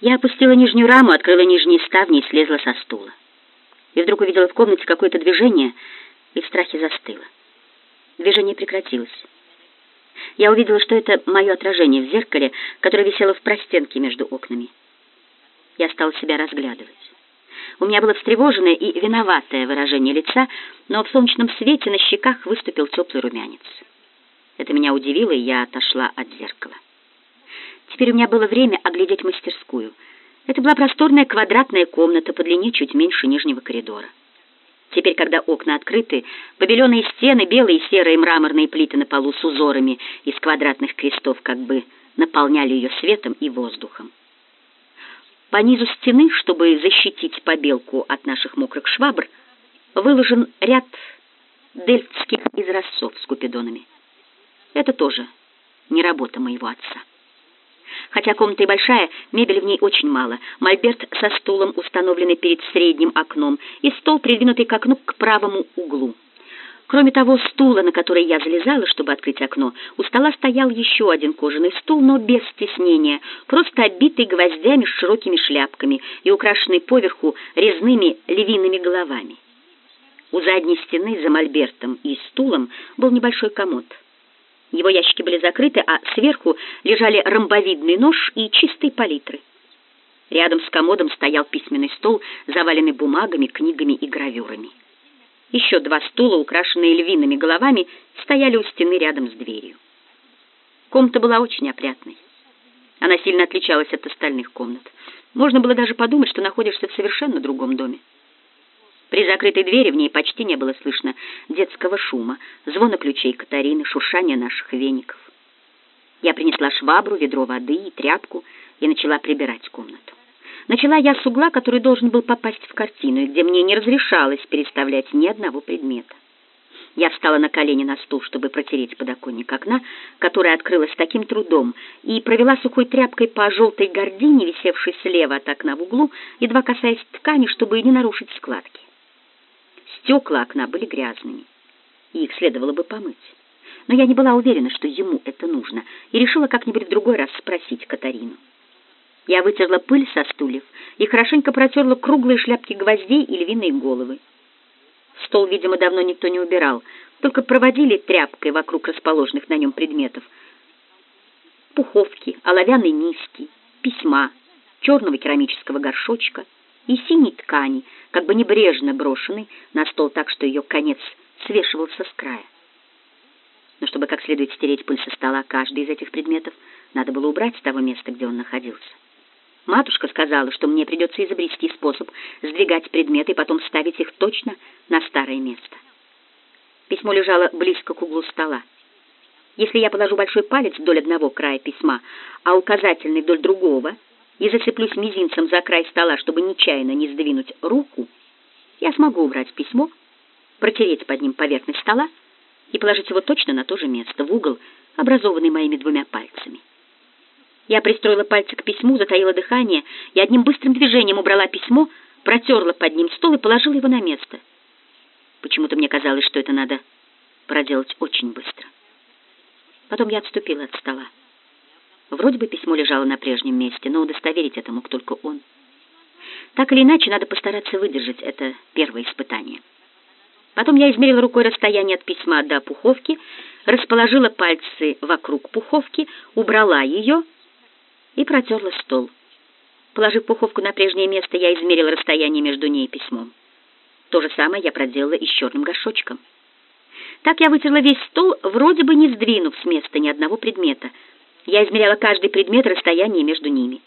Я опустила нижнюю раму, открыла нижние ставни и слезла со стула. И вдруг увидела в комнате какое-то движение и в страхе застыла. Движение прекратилось. Я увидела, что это мое отражение в зеркале, которое висело в простенке между окнами. Я стала себя разглядывать. У меня было встревоженное и виноватое выражение лица, но в солнечном свете на щеках выступил теплый румянец. Это меня удивило, и я отошла от зеркала. Теперь у меня было время оглядеть мастерскую. Это была просторная квадратная комната по длине чуть меньше нижнего коридора. Теперь, когда окна открыты, побеленные стены, белые и серые мраморные плиты на полу с узорами из квадратных крестов как бы наполняли ее светом и воздухом. По низу стены, чтобы защитить побелку от наших мокрых швабр, выложен ряд дельфтских изразцов с купидонами. Это тоже не работа моего отца. Хотя комната и большая, мебели в ней очень мало. Мольберт со стулом, установленный перед средним окном, и стол, придвинутый к окну к правому углу. Кроме того стула, на который я залезала, чтобы открыть окно, у стола стоял еще один кожаный стул, но без стеснения, просто обитый гвоздями с широкими шляпками и украшенный поверху резными львиными головами. У задней стены за мольбертом и стулом был небольшой комод — его ящики были закрыты, а сверху лежали ромбовидный нож и чистые палитры. Рядом с комодом стоял письменный стол, заваленный бумагами, книгами и гравюрами. Еще два стула, украшенные львиными головами, стояли у стены рядом с дверью. Комната была очень опрятной. Она сильно отличалась от остальных комнат. Можно было даже подумать, что находишься в совершенно другом доме. При закрытой двери в ней почти не было слышно детского шума, звона ключей Катарины, шуршания наших веников. Я принесла швабру, ведро воды и тряпку и начала прибирать комнату. Начала я с угла, который должен был попасть в картину, и где мне не разрешалось переставлять ни одного предмета. Я встала на колени на стул, чтобы протереть подоконник окна, которое открылось таким трудом, и провела сухой тряпкой по желтой гордине, висевшей слева от окна в углу, едва касаясь ткани, чтобы не нарушить складки. Стекла окна были грязными, и их следовало бы помыть. Но я не была уверена, что ему это нужно, и решила как-нибудь в другой раз спросить Катарину. Я вытерла пыль со стульев и хорошенько протерла круглые шляпки гвоздей и львиные головы. Стол, видимо, давно никто не убирал, только проводили тряпкой вокруг расположенных на нем предметов. Пуховки, оловянной миски, письма, черного керамического горшочка — и синей ткани, как бы небрежно брошенной на стол так, что ее конец свешивался с края. Но чтобы как следует стереть пыль со стола каждый из этих предметов, надо было убрать с того места, где он находился. Матушка сказала, что мне придется изобрести способ сдвигать предметы и потом ставить их точно на старое место. Письмо лежало близко к углу стола. Если я положу большой палец вдоль одного края письма, а указательный вдоль другого — и зацеплюсь мизинцем за край стола, чтобы нечаянно не сдвинуть руку, я смогу убрать письмо, протереть под ним поверхность стола и положить его точно на то же место, в угол, образованный моими двумя пальцами. Я пристроила пальцы к письму, затаила дыхание и одним быстрым движением убрала письмо, протерла под ним стол и положила его на место. Почему-то мне казалось, что это надо проделать очень быстро. Потом я отступила от стола. Вроде бы письмо лежало на прежнем месте, но удостоверить это мог только он. Так или иначе, надо постараться выдержать это первое испытание. Потом я измерила рукой расстояние от письма до пуховки, расположила пальцы вокруг пуховки, убрала ее и протерла стол. Положив пуховку на прежнее место, я измерила расстояние между ней и письмом. То же самое я проделала и с черным горшочком. Так я вытерла весь стол, вроде бы не сдвинув с места ни одного предмета — я измеряла каждый предмет расстояние между ними.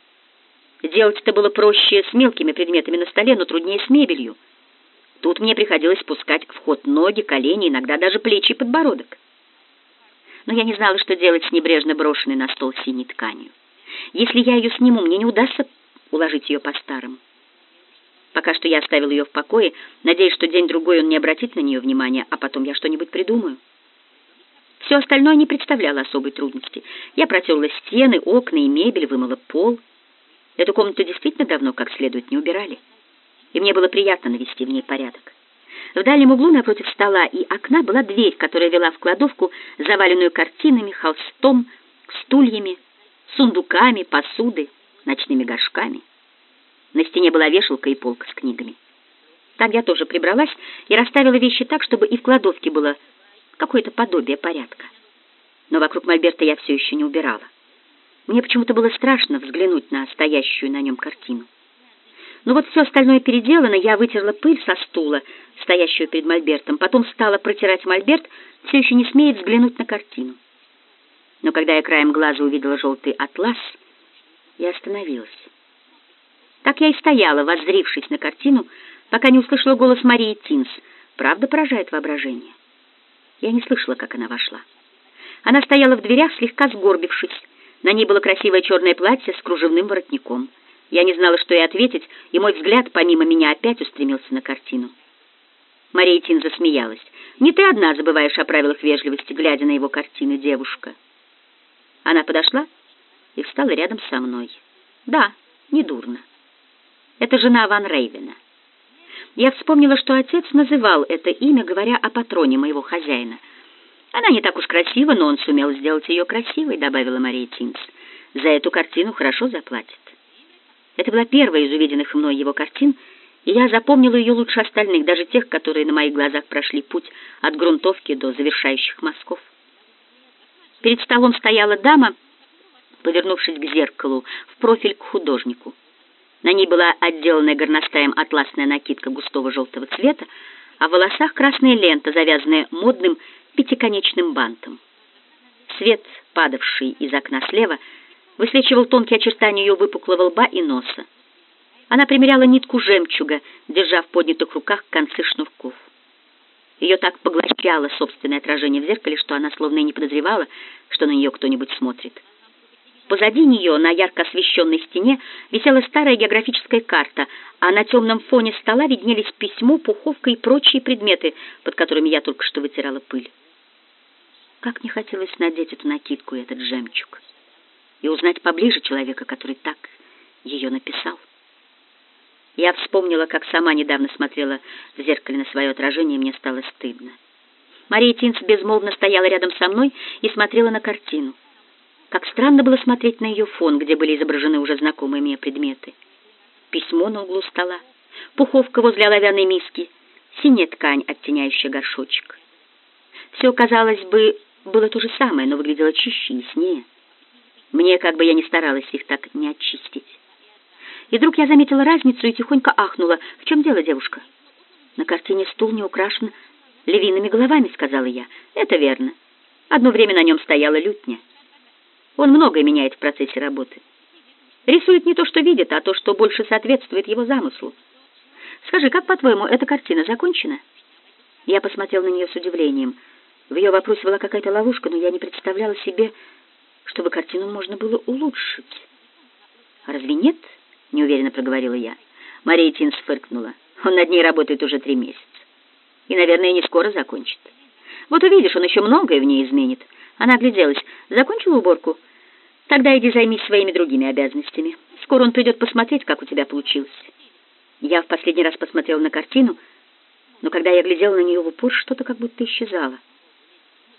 Делать это было проще с мелкими предметами на столе, но труднее с мебелью. Тут мне приходилось спускать в ход ноги, колени, иногда даже плечи и подбородок. Но я не знала, что делать с небрежно брошенной на стол синей тканью. Если я ее сниму, мне не удастся уложить ее по-старому. Пока что я оставил ее в покое, надеясь, что день-другой он не обратит на нее внимания, а потом я что-нибудь придумаю. Все остальное не представляло особой трудности. Я протерла стены, окна и мебель, вымыла пол. Эту комнату действительно давно как следует не убирали. И мне было приятно навести в ней порядок. В дальнем углу напротив стола и окна была дверь, которая вела в кладовку, заваленную картинами, холстом, стульями, сундуками, посудой ночными горшками. На стене была вешалка и полка с книгами. Там я тоже прибралась и расставила вещи так, чтобы и в кладовке было какое-то подобие порядка. Но вокруг мольберта я все еще не убирала. Мне почему-то было страшно взглянуть на стоящую на нем картину. Но вот все остальное переделано, я вытерла пыль со стула, стоящего перед мольбертом, потом стала протирать мольберт, все еще не смеет взглянуть на картину. Но когда я краем глаза увидела желтый атлас, я остановилась. Так я и стояла, воззрившись на картину, пока не услышала голос Марии Тинс. Правда поражает воображение. Я не слышала, как она вошла. Она стояла в дверях, слегка сгорбившись. На ней было красивое черное платье с кружевным воротником. Я не знала, что ей ответить, и мой взгляд, помимо меня, опять устремился на картину. Мария Тин засмеялась. «Не ты одна забываешь о правилах вежливости, глядя на его картины, девушка». Она подошла и встала рядом со мной. «Да, недурно. Это жена Ван Рейвена. Я вспомнила, что отец называл это имя, говоря о патроне моего хозяина. Она не так уж красива, но он сумел сделать ее красивой, добавила Мария Тинс. За эту картину хорошо заплатит. Это была первая из увиденных мной его картин, и я запомнила ее лучше остальных, даже тех, которые на моих глазах прошли путь от грунтовки до завершающих мазков. Перед столом стояла дама, повернувшись к зеркалу, в профиль к художнику. На ней была отделанная горностаем атласная накидка густого желтого цвета, а в волосах красная лента, завязанная модным пятиконечным бантом. Свет, падавший из окна слева, высвечивал тонкие очертания ее выпуклого лба и носа. Она примеряла нитку жемчуга, держа в поднятых руках концы шнурков. Ее так поглощало собственное отражение в зеркале, что она словно и не подозревала, что на нее кто-нибудь смотрит. Позади нее, на ярко освещенной стене, висела старая географическая карта, а на темном фоне стола виднелись письмо, пуховка и прочие предметы, под которыми я только что вытирала пыль. Как не хотелось надеть эту накидку и этот жемчуг, и узнать поближе человека, который так ее написал. Я вспомнила, как сама недавно смотрела в зеркале на свое отражение, и мне стало стыдно. Мария Тинц безмолвно стояла рядом со мной и смотрела на картину. Как странно было смотреть на ее фон, где были изображены уже знакомые мне предметы. Письмо на углу стола, пуховка возле оловянной миски, синяя ткань, оттеняющая горшочек. Все, казалось бы, было то же самое, но выглядело чище, яснее. Мне, как бы я ни старалась их так не очистить. И вдруг я заметила разницу и тихонько ахнула. «В чем дело, девушка?» «На картине стул не украшен львиными головами», — сказала я. «Это верно. Одно время на нем стояла лютня». Он многое меняет в процессе работы. Рисует не то, что видит, а то, что больше соответствует его замыслу. Скажи, как, по-твоему, эта картина закончена? Я посмотрел на нее с удивлением. В ее вопросе была какая-то ловушка, но я не представляла себе, чтобы картину можно было улучшить. «Разве нет?» — неуверенно проговорила я. Мария Тинс фыркнула. «Он над ней работает уже три месяца. И, наверное, не скоро закончит. Вот увидишь, он еще многое в ней изменит. Она огляделась. «Закончила уборку? Тогда иди займись своими другими обязанностями. Скоро он придет посмотреть, как у тебя получилось». Я в последний раз посмотрела на картину, но когда я глядела на нее в упор, что-то как будто исчезало.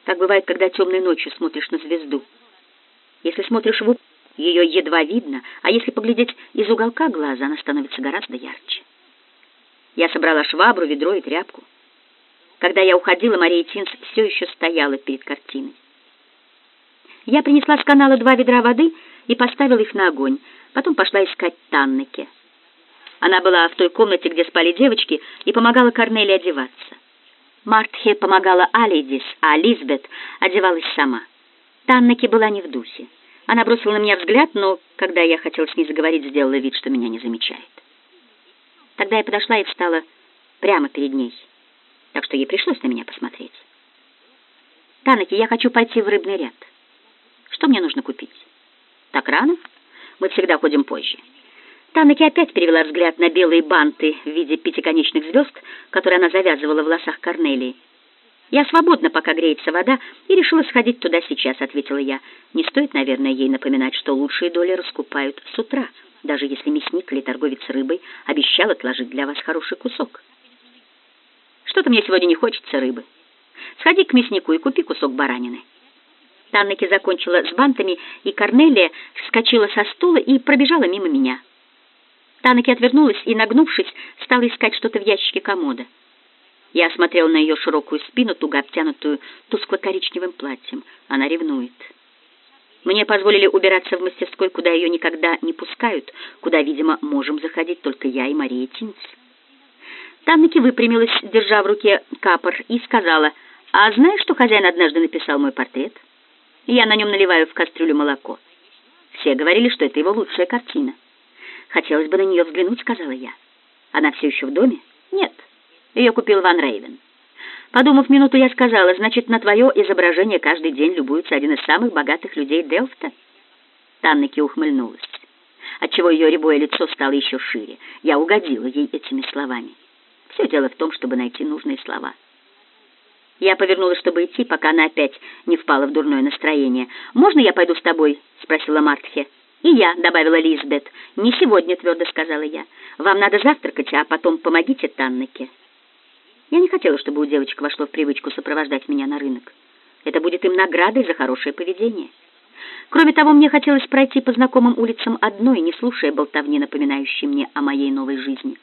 Так бывает, когда темной ночью смотришь на звезду. Если смотришь в упор, ее едва видно, а если поглядеть из уголка глаза, она становится гораздо ярче. Я собрала швабру, ведро и тряпку. Когда я уходила, Мария Тинс все еще стояла перед картиной. Я принесла с канала два ведра воды и поставила их на огонь. Потом пошла искать Таннеке. Она была в той комнате, где спали девочки, и помогала Корнели одеваться. Мартхе помогала Алидис, а Лизбет одевалась сама. Таннеке была не в духе. Она бросила на меня взгляд, но, когда я хотела с ней заговорить, сделала вид, что меня не замечает. Тогда я подошла и встала прямо перед ней, так что ей пришлось на меня посмотреть. «Танеке, я хочу пойти в рыбный ряд». Что мне нужно купить? Так рано? Мы всегда ходим позже. Танаки опять перевела взгляд на белые банты в виде пятиконечных звезд, которые она завязывала в волосах Корнелии. «Я свободна, пока греется вода, и решила сходить туда сейчас», — ответила я. «Не стоит, наверное, ей напоминать, что лучшие доли раскупают с утра, даже если мясник или торговец рыбой обещал отложить для вас хороший кусок». «Что-то мне сегодня не хочется рыбы. Сходи к мяснику и купи кусок баранины». Таннеки закончила с бантами, и Корнелия вскочила со стула и пробежала мимо меня. Таннеки отвернулась и, нагнувшись, стала искать что-то в ящике комода. Я осмотрел на ее широкую спину, туго обтянутую тускло-коричневым платьем. Она ревнует. Мне позволили убираться в мастерской, куда ее никогда не пускают, куда, видимо, можем заходить только я и Мария Тинц. Таннеки выпрямилась, держа в руке капор, и сказала, «А знаешь, что хозяин однажды написал мой портрет? Я на нем наливаю в кастрюлю молоко. Все говорили, что это его лучшая картина. Хотелось бы на нее взглянуть, сказала я. Она все еще в доме? Нет. Ее купил Ван Рейвен. Подумав минуту, я сказала, значит, на твое изображение каждый день любуется один из самых богатых людей Делфта? Таннеки ухмыльнулась, отчего ее рябое лицо стало еще шире. Я угодила ей этими словами. Все дело в том, чтобы найти нужные слова. Я повернулась, чтобы идти, пока она опять не впала в дурное настроение. «Можно я пойду с тобой?» — спросила Мартхе. «И я», — добавила Лизбет. «Не сегодня», — твердо сказала я. «Вам надо завтракать, а потом помогите Таннеке». Я не хотела, чтобы у девочек вошло в привычку сопровождать меня на рынок. Это будет им наградой за хорошее поведение. Кроме того, мне хотелось пройти по знакомым улицам одной, не слушая болтовни, напоминающей мне о моей новой жизни.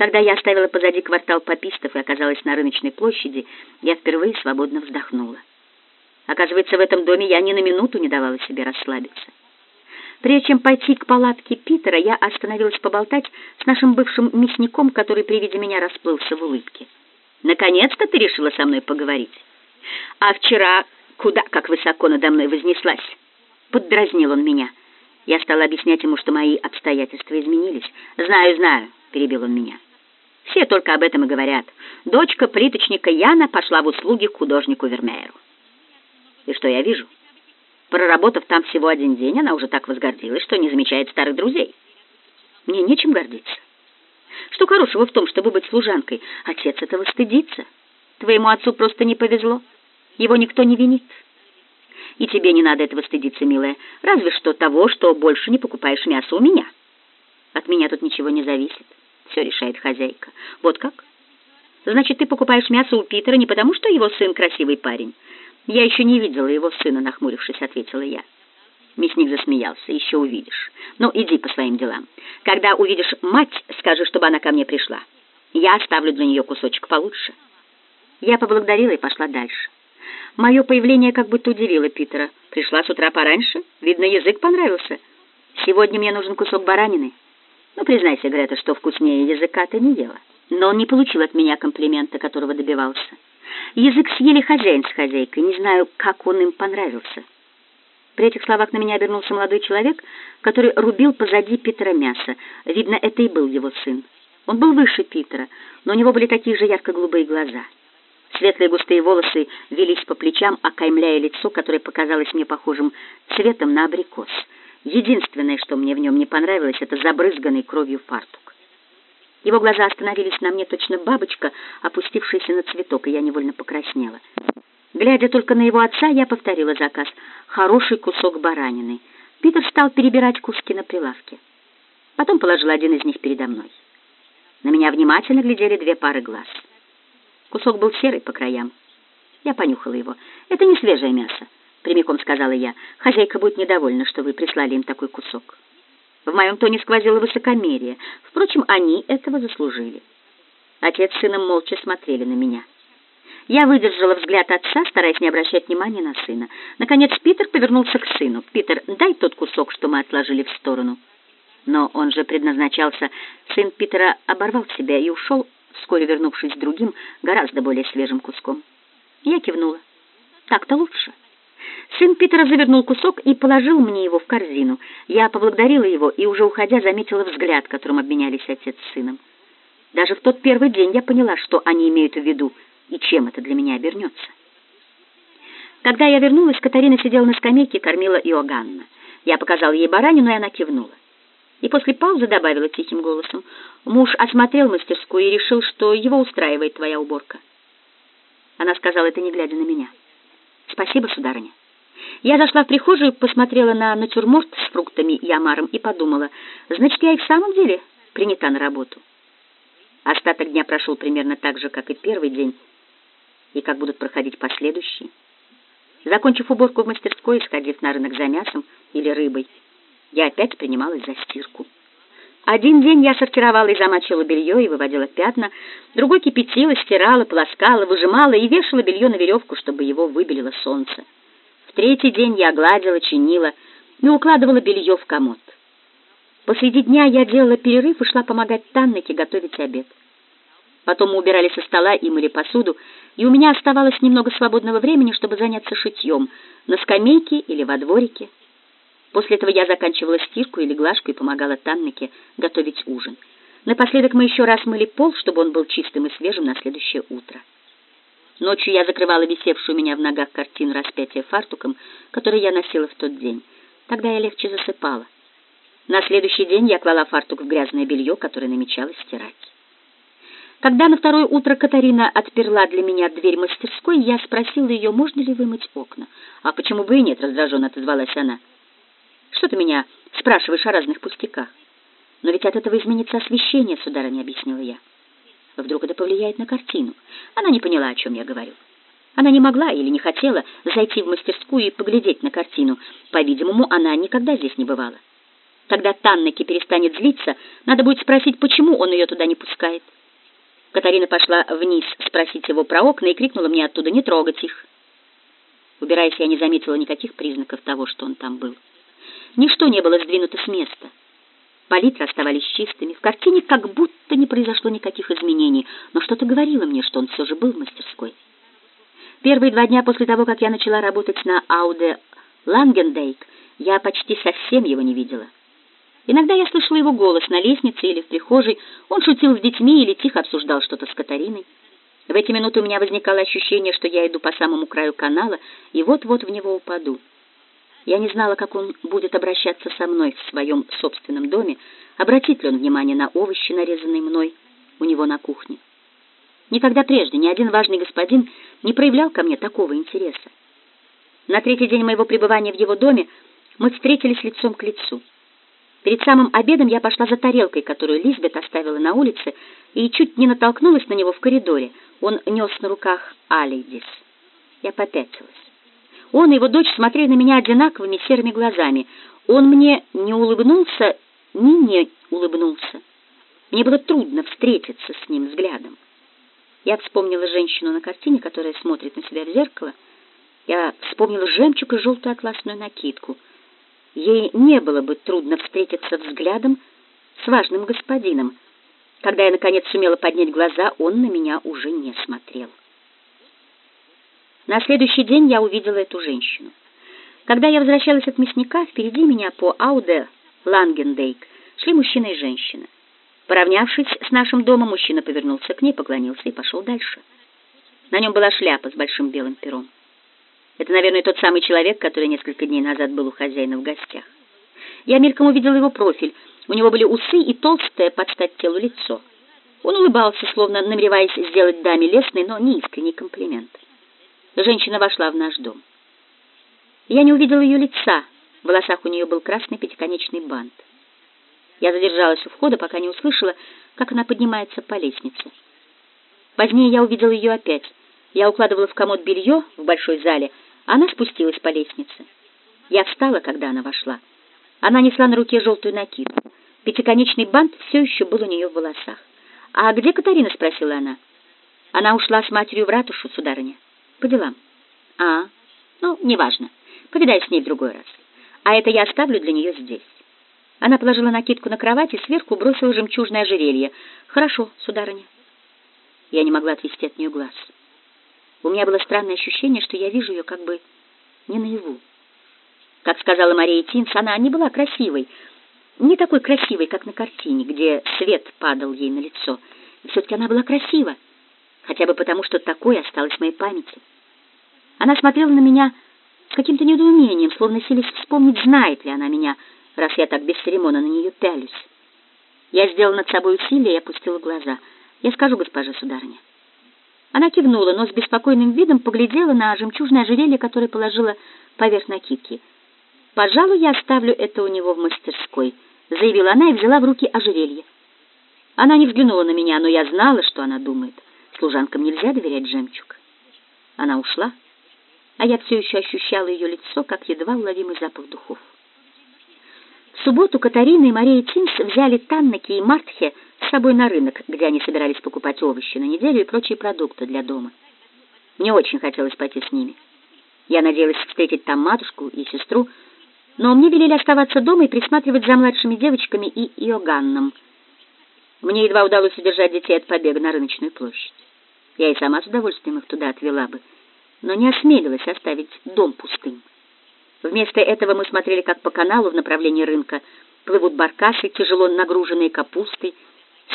Когда я оставила позади квартал попистов и оказалась на рыночной площади, я впервые свободно вздохнула. Оказывается, в этом доме я ни на минуту не давала себе расслабиться. Прежде чем пойти к палатке Питера, я остановилась поболтать с нашим бывшим мясником, который при виде меня расплылся в улыбке. «Наконец-то ты решила со мной поговорить. А вчера куда как высоко надо мной вознеслась?» Поддразнил он меня. Я стала объяснять ему, что мои обстоятельства изменились. «Знаю, знаю», — перебил он меня. Все только об этом и говорят. Дочка плиточника Яна пошла в услуги к художнику Вермееру. И что я вижу? Проработав там всего один день, она уже так возгордилась, что не замечает старых друзей. Мне нечем гордиться. Что хорошего в том, чтобы быть служанкой? Отец этого стыдится. Твоему отцу просто не повезло. Его никто не винит. И тебе не надо этого стыдиться, милая. Разве что того, что больше не покупаешь мясо у меня. От меня тут ничего не зависит. Все решает хозяйка. Вот как? Значит, ты покупаешь мясо у Питера не потому, что его сын красивый парень. Я еще не видела его сына, нахмурившись, ответила я. Мясник засмеялся. Еще увидишь. Ну, иди по своим делам. Когда увидишь мать, скажи, чтобы она ко мне пришла. Я оставлю для нее кусочек получше. Я поблагодарила и пошла дальше. Мое появление как будто удивило Питера. Пришла с утра пораньше. Видно, язык понравился. Сегодня мне нужен кусок баранины. Ну, признайся, Грета, что вкуснее языка ты не ела. Но он не получил от меня комплимента, которого добивался. Язык съели хозяин с хозяйкой, не знаю, как он им понравился. При этих словах на меня обернулся молодой человек, который рубил позади Питера мясо. Видно, это и был его сын. Он был выше Питера, но у него были такие же ярко-голубые глаза. Светлые густые волосы велись по плечам, окаймляя лицо, которое показалось мне похожим цветом на абрикос. Единственное, что мне в нем не понравилось, это забрызганный кровью фартук. Его глаза остановились на мне точно бабочка, опустившаяся на цветок, и я невольно покраснела. Глядя только на его отца, я повторила заказ. Хороший кусок баранины. Питер стал перебирать куски на прилавке. Потом положил один из них передо мной. На меня внимательно глядели две пары глаз. Кусок был серый по краям. Я понюхала его. Это не свежее мясо. — прямиком сказала я. «Хозяйка будет недовольна, что вы прислали им такой кусок». В моем тоне сквозило высокомерие. Впрочем, они этого заслужили. Отец с сыном молча смотрели на меня. Я выдержала взгляд отца, стараясь не обращать внимания на сына. Наконец Питер повернулся к сыну. «Питер, дай тот кусок, что мы отложили в сторону». Но он же предназначался... Сын Питера оборвал себя и ушел, вскоре вернувшись с другим, гораздо более свежим куском. Я кивнула. «Так-то лучше». Сын Питера завернул кусок и положил мне его в корзину. Я поблагодарила его и, уже уходя, заметила взгляд, которым обменялись отец с сыном. Даже в тот первый день я поняла, что они имеют в виду и чем это для меня обернется. Когда я вернулась, Катарина сидела на скамейке и кормила Иоганна. Я показала ей баранину, и она кивнула. И после паузы добавила тихим голосом, «Муж осмотрел мастерскую и решил, что его устраивает твоя уборка». Она сказала это, не глядя на меня. «Спасибо, сударыня». Я зашла в прихожую, посмотрела на натюрморт с фруктами и омаром и подумала, значит, я и в самом деле принята на работу. Остаток дня прошел примерно так же, как и первый день, и как будут проходить последующие. Закончив уборку в мастерской и сходив на рынок за мясом или рыбой, я опять принималась за стирку. Один день я сортировала и замачивала белье и выводила пятна, другой кипятила, стирала, полоскала, выжимала и вешала белье на веревку, чтобы его выбелило солнце. В третий день я гладила, чинила и укладывала белье в комод. Посреди дня я делала перерыв и шла помогать Таннеке готовить обед. Потом мы убирали со стола и мыли посуду, и у меня оставалось немного свободного времени, чтобы заняться шитьем на скамейке или во дворике. После этого я заканчивала стирку или глажку и помогала Таннеке готовить ужин. Напоследок мы еще раз мыли пол, чтобы он был чистым и свежим на следующее утро. Ночью я закрывала висевшую у меня в ногах картину распятия фартуком, который я носила в тот день. Тогда я легче засыпала. На следующий день я клала фартук в грязное белье, которое намечалось стирать. Когда на второе утро Катарина отперла для меня дверь мастерской, я спросила ее, можно ли вымыть окна. «А почему бы и нет?» — раздраженно отозвалась она. «Что ты меня спрашиваешь о разных пустяках?» «Но ведь от этого изменится освещение, сударыня», — объяснила я. Вдруг это повлияет на картину. Она не поняла, о чем я говорю. Она не могла или не хотела зайти в мастерскую и поглядеть на картину. По-видимому, она никогда здесь не бывала. Когда Таннеке перестанет злиться, надо будет спросить, почему он ее туда не пускает. Катарина пошла вниз спросить его про окна и крикнула мне оттуда «Не трогать их!». Убираясь, я не заметила никаких признаков того, что он там был. Ничто не было сдвинуто с места. Палитры оставались чистыми. В картине как будто не произошло никаких изменений, но что-то говорило мне, что он все же был в мастерской. Первые два дня после того, как я начала работать на Ауде Лангендейк, я почти совсем его не видела. Иногда я слышала его голос на лестнице или в прихожей. Он шутил с детьми или тихо обсуждал что-то с Катариной. В эти минуты у меня возникало ощущение, что я иду по самому краю канала и вот-вот в него упаду. Я не знала, как он будет обращаться со мной в своем собственном доме, обратит ли он внимание на овощи, нарезанные мной у него на кухне. Никогда прежде ни один важный господин не проявлял ко мне такого интереса. На третий день моего пребывания в его доме мы встретились лицом к лицу. Перед самым обедом я пошла за тарелкой, которую Лизбет оставила на улице, и чуть не натолкнулась на него в коридоре. Он нес на руках Алейдис. Я попятилась. Он и его дочь смотрели на меня одинаковыми серыми глазами. Он мне не улыбнулся, ни не улыбнулся. Мне было трудно встретиться с ним взглядом. Я вспомнила женщину на картине, которая смотрит на себя в зеркало. Я вспомнила жемчуг и желтую атласную накидку — ей не было бы трудно встретиться взглядом с важным господином. Когда я, наконец, сумела поднять глаза, он на меня уже не смотрел. На следующий день я увидела эту женщину. Когда я возвращалась от мясника, впереди меня по Ауде Лангендейк шли мужчина и женщина. Поравнявшись с нашим домом, мужчина повернулся к ней, поклонился и пошел дальше. На нем была шляпа с большим белым пером. Это, наверное, тот самый человек, который несколько дней назад был у хозяина в гостях. Я мельком увидела его профиль. У него были усы и толстое под стать телу лицо. Он улыбался, словно намереваясь сделать даме лестный, но не искренний комплимент. Женщина вошла в наш дом. Я не увидела ее лица. В волосах у нее был красный пятиконечный бант. Я задержалась у входа, пока не услышала, как она поднимается по лестнице. Позднее я увидела ее опять. Я укладывала в комод белье в большой зале, она спустилась по лестнице. Я встала, когда она вошла. Она несла на руке желтую накидку. Пятиконечный бант все еще был у нее в волосах. «А где Катарина?» — спросила она. «Она ушла с матерью в ратушу, сударыня. По делам». «А, ну, неважно. Повидаюсь с ней в другой раз. А это я оставлю для нее здесь». Она положила накидку на кровать и сверху бросила жемчужное ожерелье. «Хорошо, сударыня». Я не могла отвести от нее глаз. У меня было странное ощущение, что я вижу ее как бы не наяву. Как сказала Мария Тинс, она не была красивой, не такой красивой, как на картине, где свет падал ей на лицо. Все-таки она была красива, хотя бы потому, что такое осталось в моей памяти. Она смотрела на меня с каким-то недоумением, словно силясь вспомнить, знает ли она меня, раз я так бесцеремонно на нее пялюсь. Я сделала над собой усилие и опустила глаза. Я скажу, госпожа сударыня. Она кивнула, но с беспокойным видом поглядела на жемчужное ожерелье, которое положила поверх накидки. «Пожалуй, я оставлю это у него в мастерской», — заявила она и взяла в руки ожерелье. Она не взглянула на меня, но я знала, что она думает. Служанкам нельзя доверять жемчуг. Она ушла. а я все еще ощущала ее лицо, как едва уловимый запах духов. В субботу Катарина и Мария Тинс взяли Таннаки и Мартхе с собой на рынок, где они собирались покупать овощи на неделю и прочие продукты для дома. Мне очень хотелось пойти с ними. Я надеялась встретить там матушку и сестру, но мне велели оставаться дома и присматривать за младшими девочками и Иоганном. Мне едва удалось удержать детей от побега на рыночную площадь. Я и сама с удовольствием их туда отвела бы, но не осмелилась оставить дом пустым. Вместо этого мы смотрели, как по каналу в направлении рынка плывут баркасы, тяжело нагруженные капустой,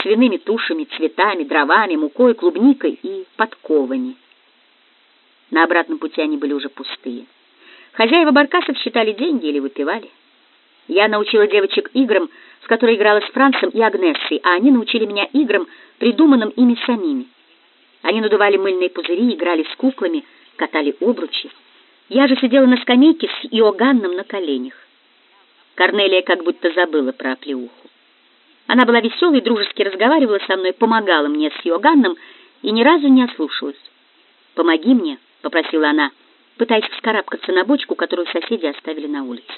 свиными тушами, цветами, дровами, мукой, клубникой и подковами. На обратном пути они были уже пустые. Хозяева баркасов считали деньги или выпивали. Я научила девочек играм, в которые играла с Францем и Агнессой, а они научили меня играм, придуманным ими самими. Они надували мыльные пузыри, играли с куклами, катали обручи. Я же сидела на скамейке с Иоганном на коленях. Корнелия как будто забыла про оплеуху. Она была веселой, дружески разговаривала со мной, помогала мне с Иоганном и ни разу не ослушалась. «Помоги мне», — попросила она, пытаясь вскарабкаться на бочку, которую соседи оставили на улице.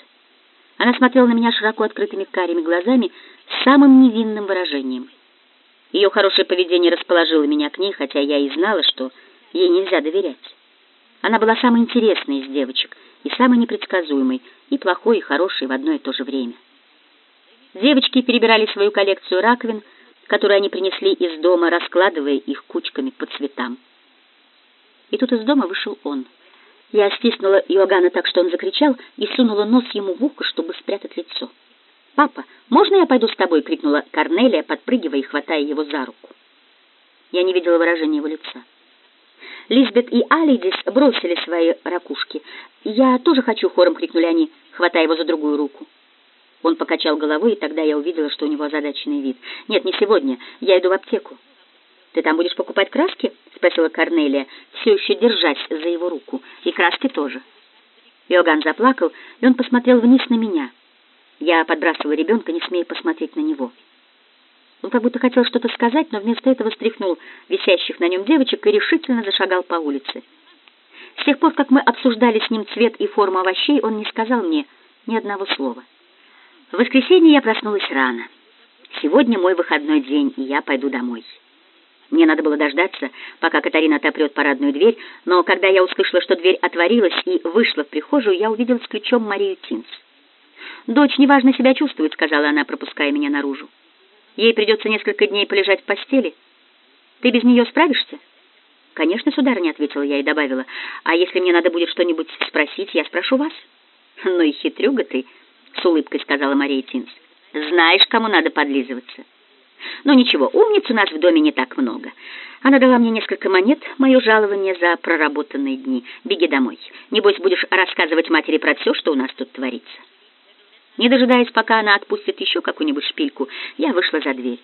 Она смотрела на меня широко открытыми карими глазами с самым невинным выражением. Ее хорошее поведение расположило меня к ней, хотя я и знала, что ей нельзя доверять. Она была самой интересной из девочек и самой непредсказуемой, и плохой, и хорошей в одно и то же время. Девочки перебирали свою коллекцию раковин, которые они принесли из дома, раскладывая их кучками по цветам. И тут из дома вышел он. Я стиснула Иоганна так, что он закричал, и сунула нос ему в ухо, чтобы спрятать лицо. «Папа, можно я пойду с тобой?» — крикнула Корнелия, подпрыгивая и хватая его за руку. Я не видела выражения его лица. Лизбет и Алидис бросили свои ракушки. «Я тоже хочу!» — хором крикнули они, хватая его за другую руку. Он покачал головой, и тогда я увидела, что у него озадаченный вид. «Нет, не сегодня. Я иду в аптеку». «Ты там будешь покупать краски?» — спросила Корнелия, все еще держась за его руку. «И краски тоже». Иоганн заплакал, и он посмотрел вниз на меня. Я подбрасывала ребенка, не смея посмотреть на него. Он как будто хотел что-то сказать, но вместо этого стряхнул висящих на нем девочек и решительно зашагал по улице. С тех пор, как мы обсуждали с ним цвет и форму овощей, он не сказал мне ни одного слова. В воскресенье я проснулась рано. Сегодня мой выходной день, и я пойду домой. Мне надо было дождаться, пока Катарина отопрет парадную дверь, но когда я услышала, что дверь отворилась и вышла в прихожую, я увидела с ключом Марию Тинс. «Дочь неважно себя чувствует», — сказала она, пропуская меня наружу. «Ей придется несколько дней полежать в постели. Ты без нее справишься?» «Конечно, сударыня», — ответила я и добавила. «А если мне надо будет что-нибудь спросить, я спрошу вас». «Ну и хитрюга ты», — с улыбкой сказала Мария Тинс. «Знаешь, кому надо подлизываться». Но ничего, умниц у нас в доме не так много. Она дала мне несколько монет, мое жалование за проработанные дни. Беги домой. Небось, будешь рассказывать матери про все, что у нас тут творится. Не дожидаясь, пока она отпустит еще какую-нибудь шпильку, я вышла за дверь.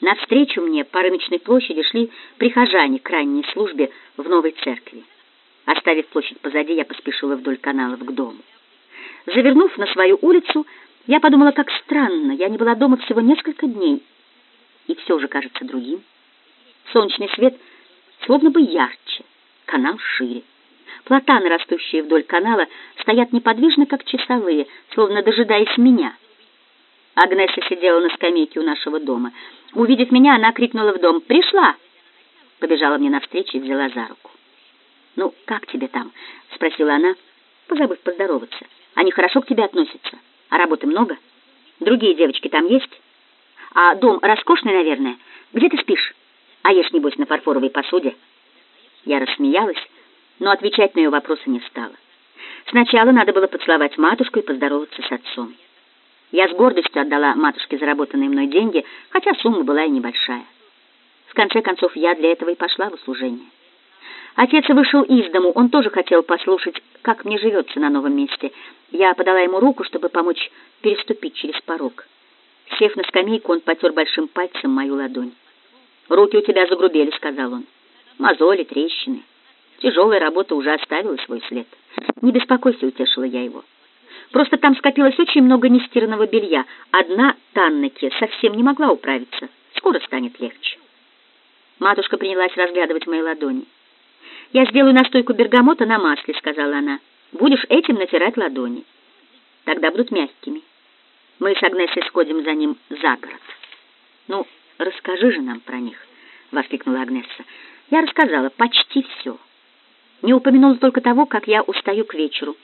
Навстречу мне по рыночной площади шли прихожане к ранней службе в новой церкви. Оставив площадь позади, я поспешила вдоль каналов к дому. Завернув на свою улицу, я подумала, как странно, я не была дома всего несколько дней, и все уже кажется другим. Солнечный свет словно бы ярче, канал шире. Платаны, растущие вдоль канала, стоят неподвижно, как часовые, словно дожидаясь меня. Агнеса сидела на скамейке у нашего дома. Увидев меня, она крикнула в дом «Пришла!» Побежала мне навстречу и взяла за руку. «Ну, как тебе там?» — спросила она, позабыв поздороваться. «Они хорошо к тебе относятся? А работы много? Другие девочки там есть?» А дом роскошный, наверное. Где ты спишь? А ешь, небось, на фарфоровой посуде?» Я рассмеялась, но отвечать на ее вопросы не стала. Сначала надо было поцеловать матушку и поздороваться с отцом. Я с гордостью отдала матушке заработанные мной деньги, хотя сумма была и небольшая. В конце концов, я для этого и пошла в услужение. Отец вышел из дому, он тоже хотел послушать, как мне живется на новом месте. Я подала ему руку, чтобы помочь переступить через порог. Сев на скамейку, он потер большим пальцем мою ладонь. «Руки у тебя загрубели», — сказал он. «Мозоли, трещины. Тяжелая работа уже оставила свой след». «Не беспокойся», — утешила я его. «Просто там скопилось очень много нестиранного белья. Одна Таннеке совсем не могла управиться. Скоро станет легче». Матушка принялась разглядывать мои ладони. «Я сделаю настойку бергамота на масле», — сказала она. «Будешь этим натирать ладони. Тогда будут мягкими. Мы с Агнесой сходим за ним за город». «Ну, расскажи же нам про них», — воскликнула Агнесса. «Я рассказала почти все. Не упомянула только того, как я устаю к вечеру,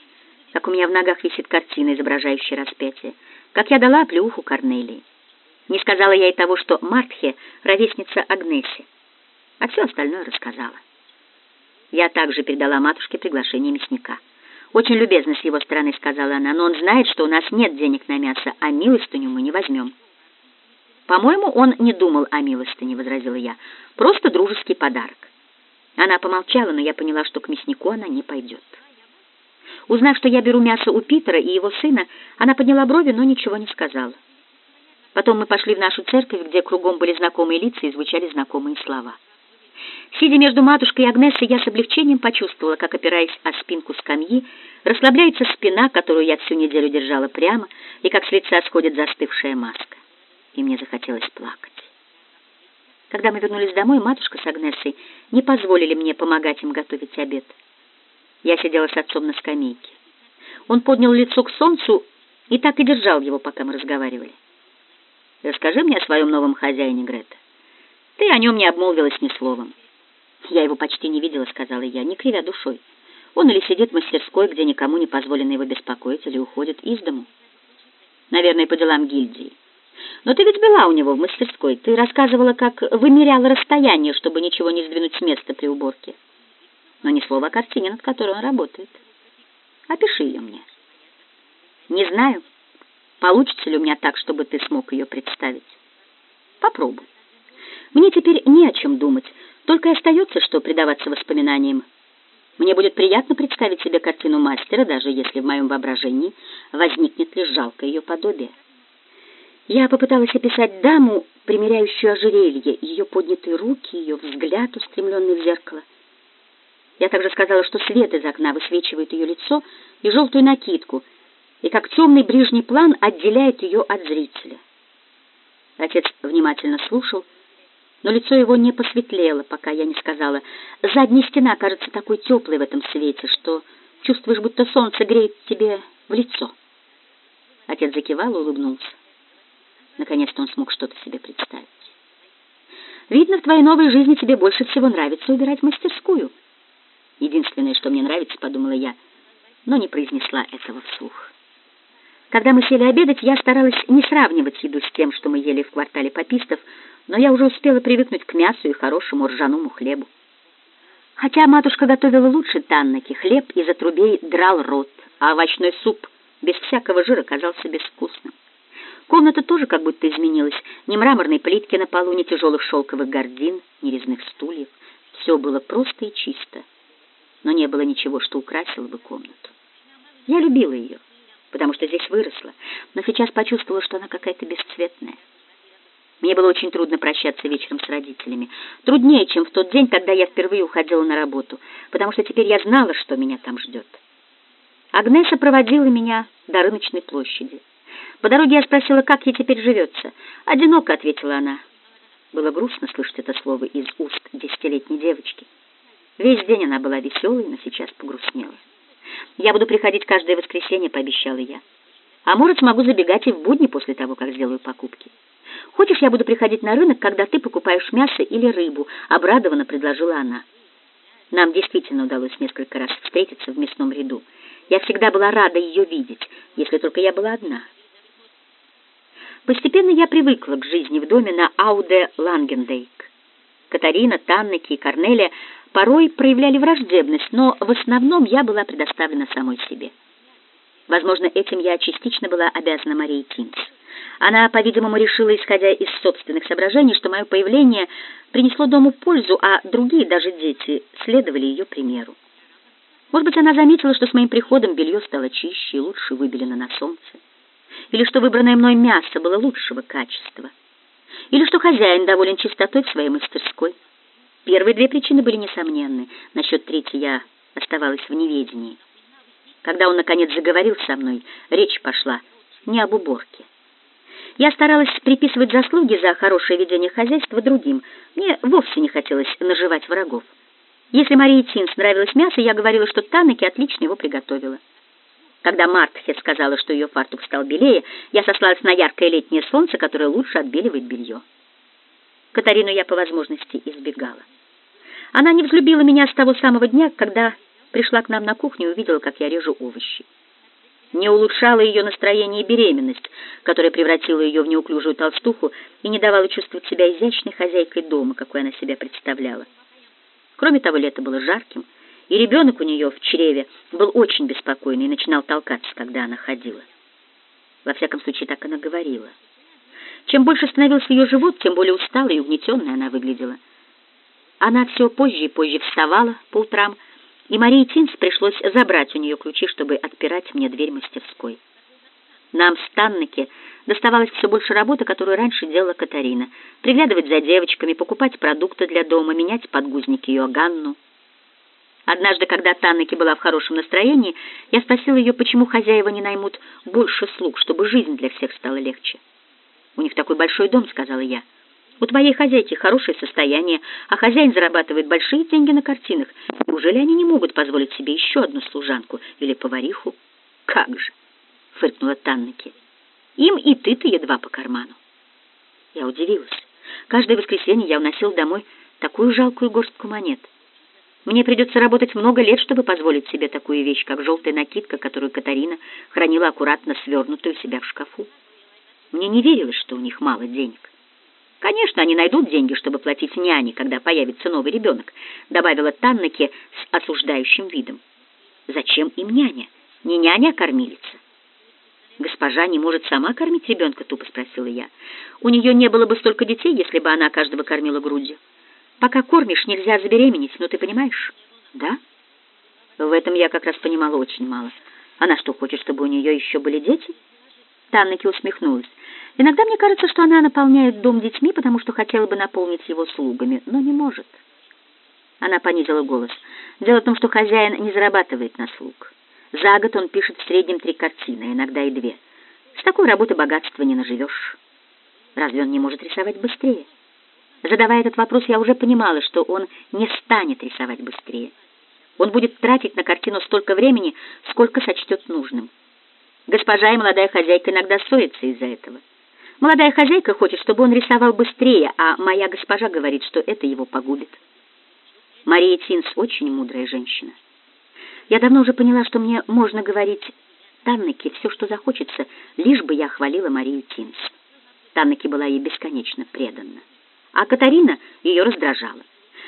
как у меня в ногах висит картина, изображающая распятие, как я дала плюху Корнелии. Не сказала я и того, что Мартхе — ровесница Агнесе, а все остальное рассказала. Я также передала матушке приглашение мясника. «Очень любезно с его стороны», — сказала она, «но он знает, что у нас нет денег на мясо, а милостыню мы не возьмем». «По-моему, он не думал о милостыне», — возразила я. «Просто дружеский подарок». Она помолчала, но я поняла, что к мяснику она не пойдет. Узнав, что я беру мясо у Питера и его сына, она подняла брови, но ничего не сказала. Потом мы пошли в нашу церковь, где кругом были знакомые лица и звучали знакомые слова. Сидя между матушкой и Агнесой, я с облегчением почувствовала, как, опираясь о спинку скамьи, расслабляется спина, которую я всю неделю держала прямо, и как с лица сходит застывшая маска. И мне захотелось плакать. Когда мы вернулись домой, матушка с Агнесой не позволили мне помогать им готовить обед. Я сидела с отцом на скамейке. Он поднял лицо к солнцу и так и держал его, пока мы разговаривали. «Расскажи мне о своем новом хозяине, Грета. Ты о нем не обмолвилась ни словом. Я его почти не видела, сказала я, не кривя душой. Он или сидит в мастерской, где никому не позволено его беспокоить, или уходит из дому. Наверное, по делам гильдии. Но ты ведь была у него в мастерской. Ты рассказывала, как вымеряла расстояние, чтобы ничего не сдвинуть с места при уборке. Но ни слова о картине, над которой он работает. Опиши ее мне. Не знаю, получится ли у меня так, чтобы ты смог ее представить. Попробуй. Мне теперь не о чем думать, только и остается, что предаваться воспоминаниям. Мне будет приятно представить себе картину мастера, даже если в моем воображении возникнет лишь жалкое ее подобие. Я попыталась описать даму, примеряющую ожерелье, ее поднятые руки, ее взгляд, устремленный в зеркало. Я также сказала, что свет из окна высвечивает ее лицо и желтую накидку, и как темный ближний план отделяет ее от зрителя. Отец внимательно слушал, но лицо его не посветлело, пока я не сказала. Задняя стена кажется такой теплой в этом свете, что чувствуешь, будто солнце греет тебе в лицо. Отец закивал и улыбнулся. Наконец-то он смог что-то себе представить. Видно, в твоей новой жизни тебе больше всего нравится убирать мастерскую. Единственное, что мне нравится, подумала я, но не произнесла этого вслух. Когда мы сели обедать, я старалась не сравнивать еду с тем, что мы ели в квартале попистов, но я уже успела привыкнуть к мясу и хорошему ржаному хлебу. Хотя матушка готовила лучше танники, хлеб из отрубей драл рот, а овощной суп без всякого жира казался безвкусным. Комната тоже как будто изменилась. Ни мраморной плитки на полу, ни тяжелых шелковых гардин, ни резных стульев. Все было просто и чисто, но не было ничего, что украсило бы комнату. Я любила ее потому что здесь выросла, но сейчас почувствовала, что она какая-то бесцветная. Мне было очень трудно прощаться вечером с родителями. Труднее, чем в тот день, когда я впервые уходила на работу, потому что теперь я знала, что меня там ждет. Агнеса проводила меня до рыночной площади. По дороге я спросила, как ей теперь живется. «Одиноко», — ответила она. Было грустно слышать это слово из уст десятилетней девочки. Весь день она была веселой, но сейчас погрустнела. Я буду приходить каждое воскресенье, пообещала я. А может, смогу забегать и в будни после того, как сделаю покупки. Хочешь, я буду приходить на рынок, когда ты покупаешь мясо или рыбу? Обрадованно предложила она. Нам действительно удалось несколько раз встретиться в мясном ряду. Я всегда была рада ее видеть, если только я была одна. Постепенно я привыкла к жизни в доме на Ауде Лангендейк. Катарина, Таннеки и Корнелия порой проявляли враждебность, но в основном я была предоставлена самой себе. Возможно, этим я частично была обязана Марии Кинц. Она, по-видимому, решила, исходя из собственных соображений, что мое появление принесло дому пользу, а другие, даже дети, следовали ее примеру. Может быть, она заметила, что с моим приходом белье стало чище и лучше выбелено на солнце, или что выбранное мной мясо было лучшего качества, или что хозяин доволен чистотой в своей мастерской. Первые две причины были несомненны. Насчет третьей я оставалась в неведении. Когда он, наконец, заговорил со мной, речь пошла не об уборке. Я старалась приписывать заслуги за хорошее ведение хозяйства другим. Мне вовсе не хотелось наживать врагов. Если Марии Тинс нравилось мясо, я говорила, что Таннеки отлично его приготовила. Когда Мартхе сказала, что ее фартук стал белее, я сослалась на яркое летнее солнце, которое лучше отбеливает белье. Катарину я по возможности избегала. Она не взлюбила меня с того самого дня, когда пришла к нам на кухню и увидела, как я режу овощи. Не улучшала ее настроение беременность, которая превратила ее в неуклюжую толстуху и не давала чувствовать себя изящной хозяйкой дома, какой она себя представляла. Кроме того, лето было жарким, и ребенок у нее в чреве был очень беспокойный и начинал толкаться, когда она ходила. Во всяком случае, так она говорила. Чем больше становился ее живот, тем более усталой и угнетенной она выглядела. Она все позже и позже вставала по утрам, и Марии Тинс пришлось забрать у нее ключи, чтобы отпирать мне дверь мастерской. Нам с Таннеке доставалось все больше работы, которую раньше делала Катарина. Приглядывать за девочками, покупать продукты для дома, менять подгузники Йоганну. Однажды, когда Таннеке была в хорошем настроении, я спросила ее, почему хозяева не наймут больше слуг, чтобы жизнь для всех стала легче. «У них такой большой дом», — сказала я. «У твоей хозяйки хорошее состояние, а хозяин зарабатывает большие деньги на картинах. Неужели они не могут позволить себе еще одну служанку или повариху?» «Как же!» — фыркнула Таннеке. «Им и ты-то едва по карману». Я удивилась. Каждое воскресенье я уносил домой такую жалкую горстку монет — мне придется работать много лет, чтобы позволить себе такую вещь, как желтая накидка, которую Катарина хранила аккуратно свернутую у себя в шкафу. Мне не верилось, что у них мало денег. «Конечно, они найдут деньги, чтобы платить няне, когда появится новый ребенок», добавила Таннеке с осуждающим видом. «Зачем им няня? Не няня, а кормилица». «Госпожа не может сама кормить ребенка?» — тупо спросила я. «У нее не было бы столько детей, если бы она каждого кормила грудью». Пока кормишь, нельзя забеременеть, но ты понимаешь? Да? В этом я как раз понимала очень мало. Она что, хочет, чтобы у нее еще были дети? Таннеки усмехнулась. Иногда мне кажется, что она наполняет дом детьми, потому что хотела бы наполнить его слугами, но не может. Она понизила голос. Дело в том, что хозяин не зарабатывает на слуг. За год он пишет в среднем три картины, иногда и две. С такой работы богатства не наживешь. Разве он не может рисовать быстрее? Задавая этот вопрос, я уже понимала, что он не станет рисовать быстрее. Он будет тратить на картину столько времени, сколько сочтет нужным. Госпожа и молодая хозяйка иногда ссорятся из-за этого. Молодая хозяйка хочет, чтобы он рисовал быстрее, а моя госпожа говорит, что это его погубит. Мария Тинс очень мудрая женщина. Я давно уже поняла, что мне можно говорить Таннеке все, что захочется, лишь бы я хвалила Марию Тинс. Таннеке была ей бесконечно преданна а Катарина ее раздражала.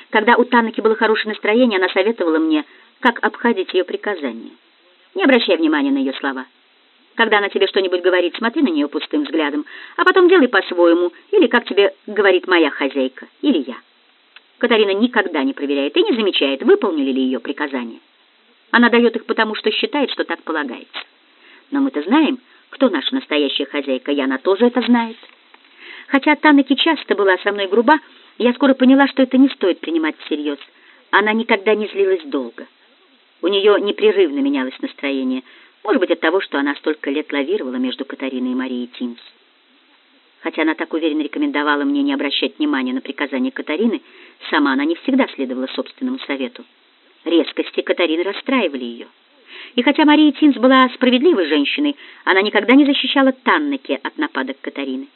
Когда у Танаки было хорошее настроение, она советовала мне, как обходить ее приказания. Не обращай внимания на ее слова. Когда она тебе что-нибудь говорит, смотри на нее пустым взглядом, а потом делай по-своему, или как тебе говорит моя хозяйка, или я. Катарина никогда не проверяет и не замечает, выполнили ли ее приказания. Она дает их потому, что считает, что так полагается. Но мы-то знаем, кто наша настоящая хозяйка, и она тоже это знает. Хотя Танаки часто была со мной груба, я скоро поняла, что это не стоит принимать всерьез. Она никогда не злилась долго. У нее непрерывно менялось настроение, может быть, от того, что она столько лет лавировала между Катариной и Марией Тинс. Хотя она так уверенно рекомендовала мне не обращать внимания на приказания Катарины, сама она не всегда следовала собственному совету. Резкости Катарины расстраивали ее. И хотя Мария Тинс была справедливой женщиной, она никогда не защищала Таннеке от нападок Катарины.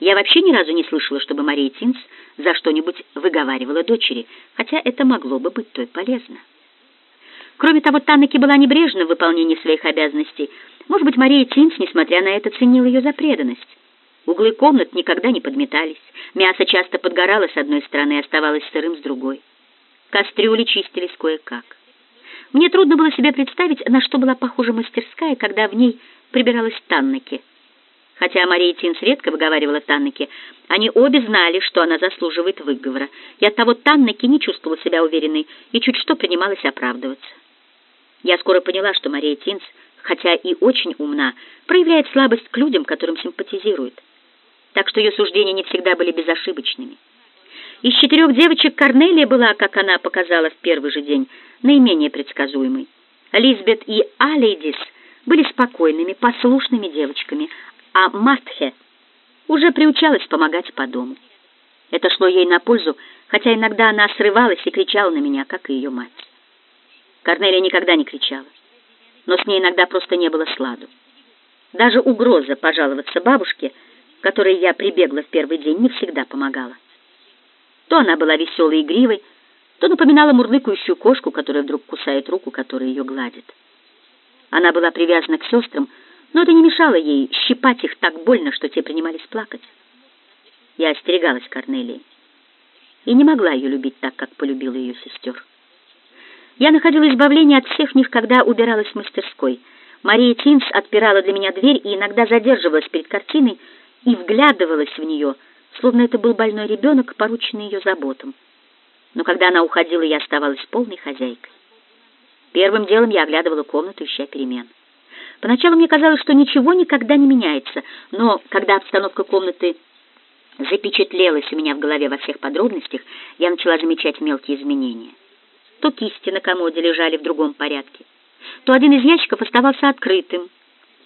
Я вообще ни разу не слышала, чтобы Мария Тинс за что-нибудь выговаривала дочери, хотя это могло бы быть той полезно. Кроме того, Таннеки была небрежна в выполнении своих обязанностей. Может быть, Мария Тинс, несмотря на это, ценила ее за преданность. Углы комнат никогда не подметались. Мясо часто подгорало с одной стороны и оставалось сырым с другой. Кастрюли чистились кое-как. Мне трудно было себе представить, на что была похожа мастерская, когда в ней прибиралась Таннеки. Хотя Мария Тинс редко выговаривала Таннеке, они обе знали, что она заслуживает выговора, и оттого Таннеке не чувствовала себя уверенной и чуть что принималась оправдываться. Я скоро поняла, что Мария Тинс, хотя и очень умна, проявляет слабость к людям, которым симпатизирует. Так что ее суждения не всегда были безошибочными. Из четырех девочек Корнелия была, как она показала в первый же день, наименее предсказуемой. Лизбет и Алейдис были спокойными, послушными девочками, а Мартхе уже приучалась помогать по дому. Это шло ей на пользу, хотя иногда она срывалась и кричала на меня, как и ее мать. Корнелия никогда не кричала, но с ней иногда просто не было сладу. Даже угроза пожаловаться бабушке, которой я прибегла в первый день, не всегда помогала. То она была веселой и игривой, то напоминала мурлыкающую кошку, которая вдруг кусает руку, которая ее гладит. Она была привязана к сестрам, но это не мешало ей щипать их так больно, что те принимались плакать. Я остерегалась Корнелии и не могла ее любить так, как полюбила ее сестер. Я находила избавление от всех них, когда убиралась в мастерской. Мария Тинс отпирала для меня дверь и иногда задерживалась перед картиной и вглядывалась в нее, словно это был больной ребенок, порученный ее заботам. Но когда она уходила, я оставалась полной хозяйкой. Первым делом я оглядывала комнату, ища перемен. Поначалу мне казалось, что ничего никогда не меняется, но когда обстановка комнаты запечатлелась у меня в голове во всех подробностях, я начала замечать мелкие изменения. То кисти на комоде лежали в другом порядке, то один из ящиков оставался открытым,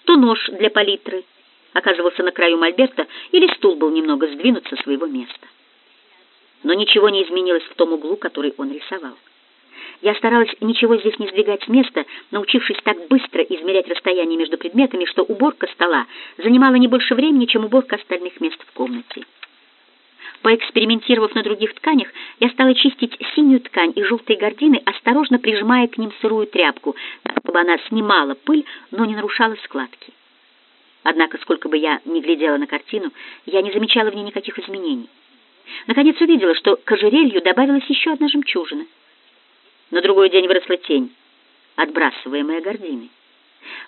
то нож для палитры оказывался на краю мольберта, или стул был немного сдвинут со своего места. Но ничего не изменилось в том углу, который он рисовал. Я старалась ничего здесь не сдвигать с места, научившись так быстро измерять расстояние между предметами, что уборка стола занимала не больше времени, чем уборка остальных мест в комнате. Поэкспериментировав на других тканях, я стала чистить синюю ткань и желтые гардины, осторожно прижимая к ним сырую тряпку, чтобы она снимала пыль, но не нарушала складки. Однако, сколько бы я ни глядела на картину, я не замечала в ней никаких изменений. Наконец увидела, что к ожерелью добавилась еще одна жемчужина — на другой день выросла тень, отбрасываемая гординой.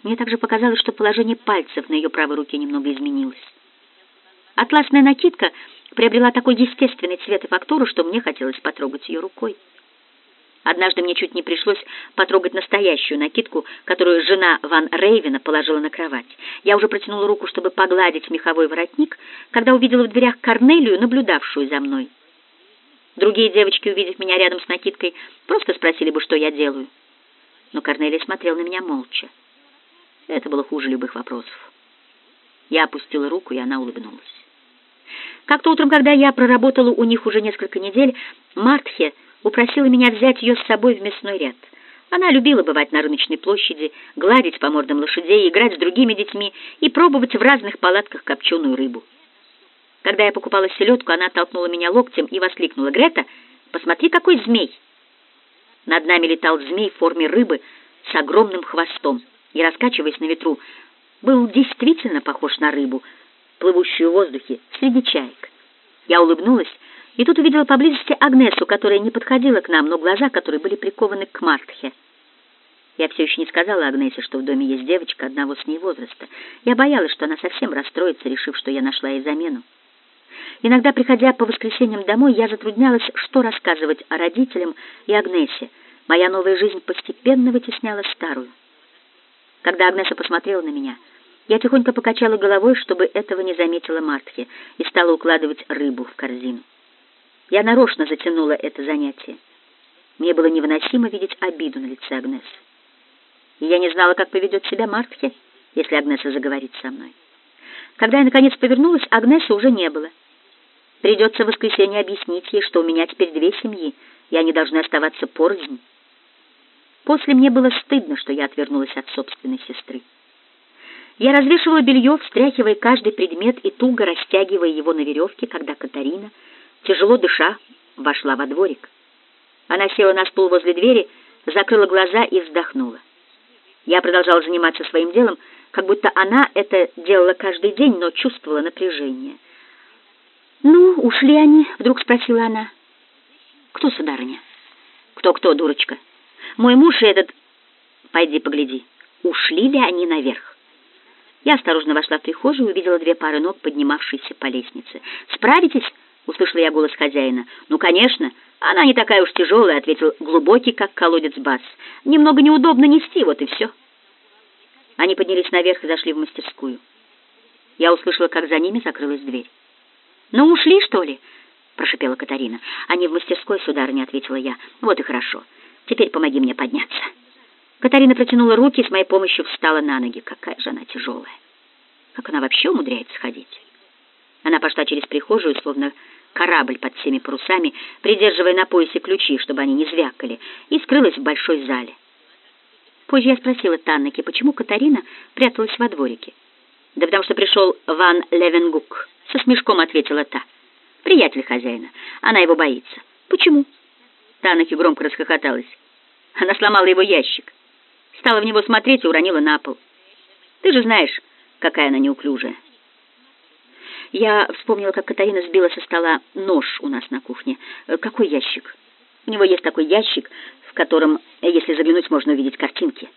Мне также показалось, что положение пальцев на ее правой руке немного изменилось. Атласная накидка приобрела такой естественный цвет и фактуру, что мне хотелось потрогать ее рукой. Однажды мне чуть не пришлось потрогать настоящую накидку, которую жена Ван Рейвена положила на кровать. Я уже протянула руку, чтобы погладить меховой воротник, когда увидела в дверях Корнелию, наблюдавшую за мной. Другие девочки, увидев меня рядом с накидкой, просто спросили бы, что я делаю. Но Корнелия смотрел на меня молча. Это было хуже любых вопросов. Я опустила руку, и она улыбнулась. Как-то утром, когда я проработала у них уже несколько недель, Мартхе упросила меня взять ее с собой в мясной ряд. Она любила бывать на рыночной площади, гладить по мордам лошадей, играть с другими детьми и пробовать в разных палатках копченую рыбу. Когда я покупала селедку, она толкнула меня локтем и воскликнула. «Грета, посмотри, какой змей!» Над нами летал змей в форме рыбы с огромным хвостом и, раскачиваясь на ветру, был действительно похож на рыбу, плывущую в воздухе среди чаек. Я улыбнулась, и тут увидела поблизости Агнесу, которая не подходила к нам, но глаза которой были прикованы к Мартхе. Я все еще не сказала Агнесе, что в доме есть девочка одного с ней возраста. Я боялась, что она совсем расстроится, решив, что я нашла ей замену. Иногда, приходя по воскресеньям домой, я затруднялась, что рассказывать о родителям и Агнесе. Моя новая жизнь постепенно вытесняла старую. Когда Агнеса посмотрела на меня, я тихонько покачала головой, чтобы этого не заметила Мартхи, и стала укладывать рыбу в корзину. Я нарочно затянула это занятие. Мне было невыносимо видеть обиду на лице Агнесы. И я не знала, как поведет себя Мартхи, если Агнеса заговорит со мной. Когда я, наконец, повернулась, Агнесы уже не было. Придется в воскресенье объяснить ей, что у меня теперь две семьи, и они должны оставаться порознь. После мне было стыдно, что я отвернулась от собственной сестры. Я развешивала белье, встряхивая каждый предмет и туго растягивая его на веревке, когда Катарина, тяжело дыша, вошла во дворик. Она села на стул возле двери, закрыла глаза и вздохнула. Я продолжала заниматься своим делом, как будто она это делала каждый день, но чувствовала напряжение. «Ну, ушли они?» — вдруг спросила она. «Кто, сударыня?» «Кто-кто, дурочка?» «Мой муж и этот...» «Пойди погляди, ушли ли они наверх?» Я осторожно вошла в прихожую и увидела две пары ног, поднимавшиеся по лестнице. «Справитесь?» — услышала я голос хозяина. «Ну, конечно. Она не такая уж тяжелая», — ответил глубокий, как колодец бас. «Немного неудобно нести, вот и все». Они поднялись наверх и зашли в мастерскую. Я услышала, как за ними закрылась дверь. «Ну, ушли, что ли?» — прошипела Катарина. «Они в мастерской, сударыня», — ответила я. «Вот и хорошо. Теперь помоги мне подняться». Катарина протянула руки и с моей помощью встала на ноги. Какая же она тяжелая. Как она вообще умудряется ходить? Она пошла через прихожую, словно корабль под всеми парусами, придерживая на поясе ключи, чтобы они не звякали, и скрылась в большой зале. Позже я спросила Таннеке, почему Катарина пряталась во дворике. «Да потому что пришел Ван Левенгук», — со смешком ответила та. «Приятель хозяина. Она его боится». «Почему?» Таннеке громко расхохоталась. Она сломала его ящик. Стала в него смотреть и уронила на пол. Ты же знаешь, какая она неуклюжая. Я вспомнила, как Катарина сбила со стола нож у нас на кухне. Какой ящик? У него есть такой ящик, в котором, если заглянуть, можно увидеть картинки.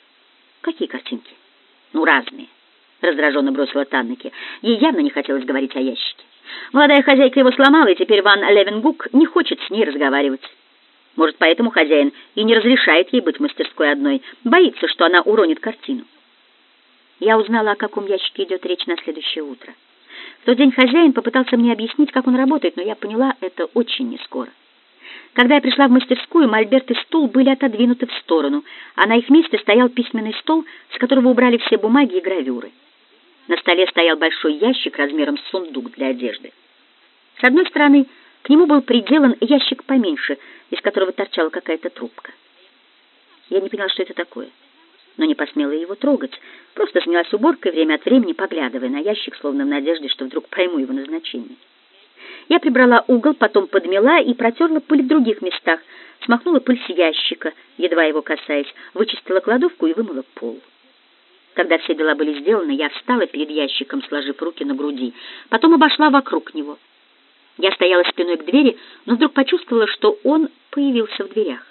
Какие картинки? Ну, разные. Раздраженно бросила Таннеке. Ей явно не хотелось говорить о ящике. Молодая хозяйка его сломала, и теперь Ван Левенгук не хочет с ней разговаривать. Может, поэтому хозяин и не разрешает ей быть в мастерской одной, боится, что она уронит картину. Я узнала, о каком ящике идет речь на следующее утро. В тот день хозяин попытался мне объяснить, как он работает, но я поняла это очень нескоро. Когда я пришла в мастерскую, мольберт и стул были отодвинуты в сторону, а на их месте стоял письменный стол, с которого убрали все бумаги и гравюры. На столе стоял большой ящик размером с сундук для одежды. С одной стороны, к нему был приделан ящик поменьше, из которого торчала какая-то трубка. Я не поняла, что это такое но не посмела его трогать, просто занялась уборкой, время от времени поглядывая на ящик, словно в надежде, что вдруг пойму его назначение. Я прибрала угол, потом подмела и протерла пыль в других местах, смахнула пыль с ящика, едва его касаясь, вычистила кладовку и вымыла пол. Когда все дела были сделаны, я встала перед ящиком, сложив руки на груди, потом обошла вокруг него. Я стояла спиной к двери, но вдруг почувствовала, что он появился в дверях.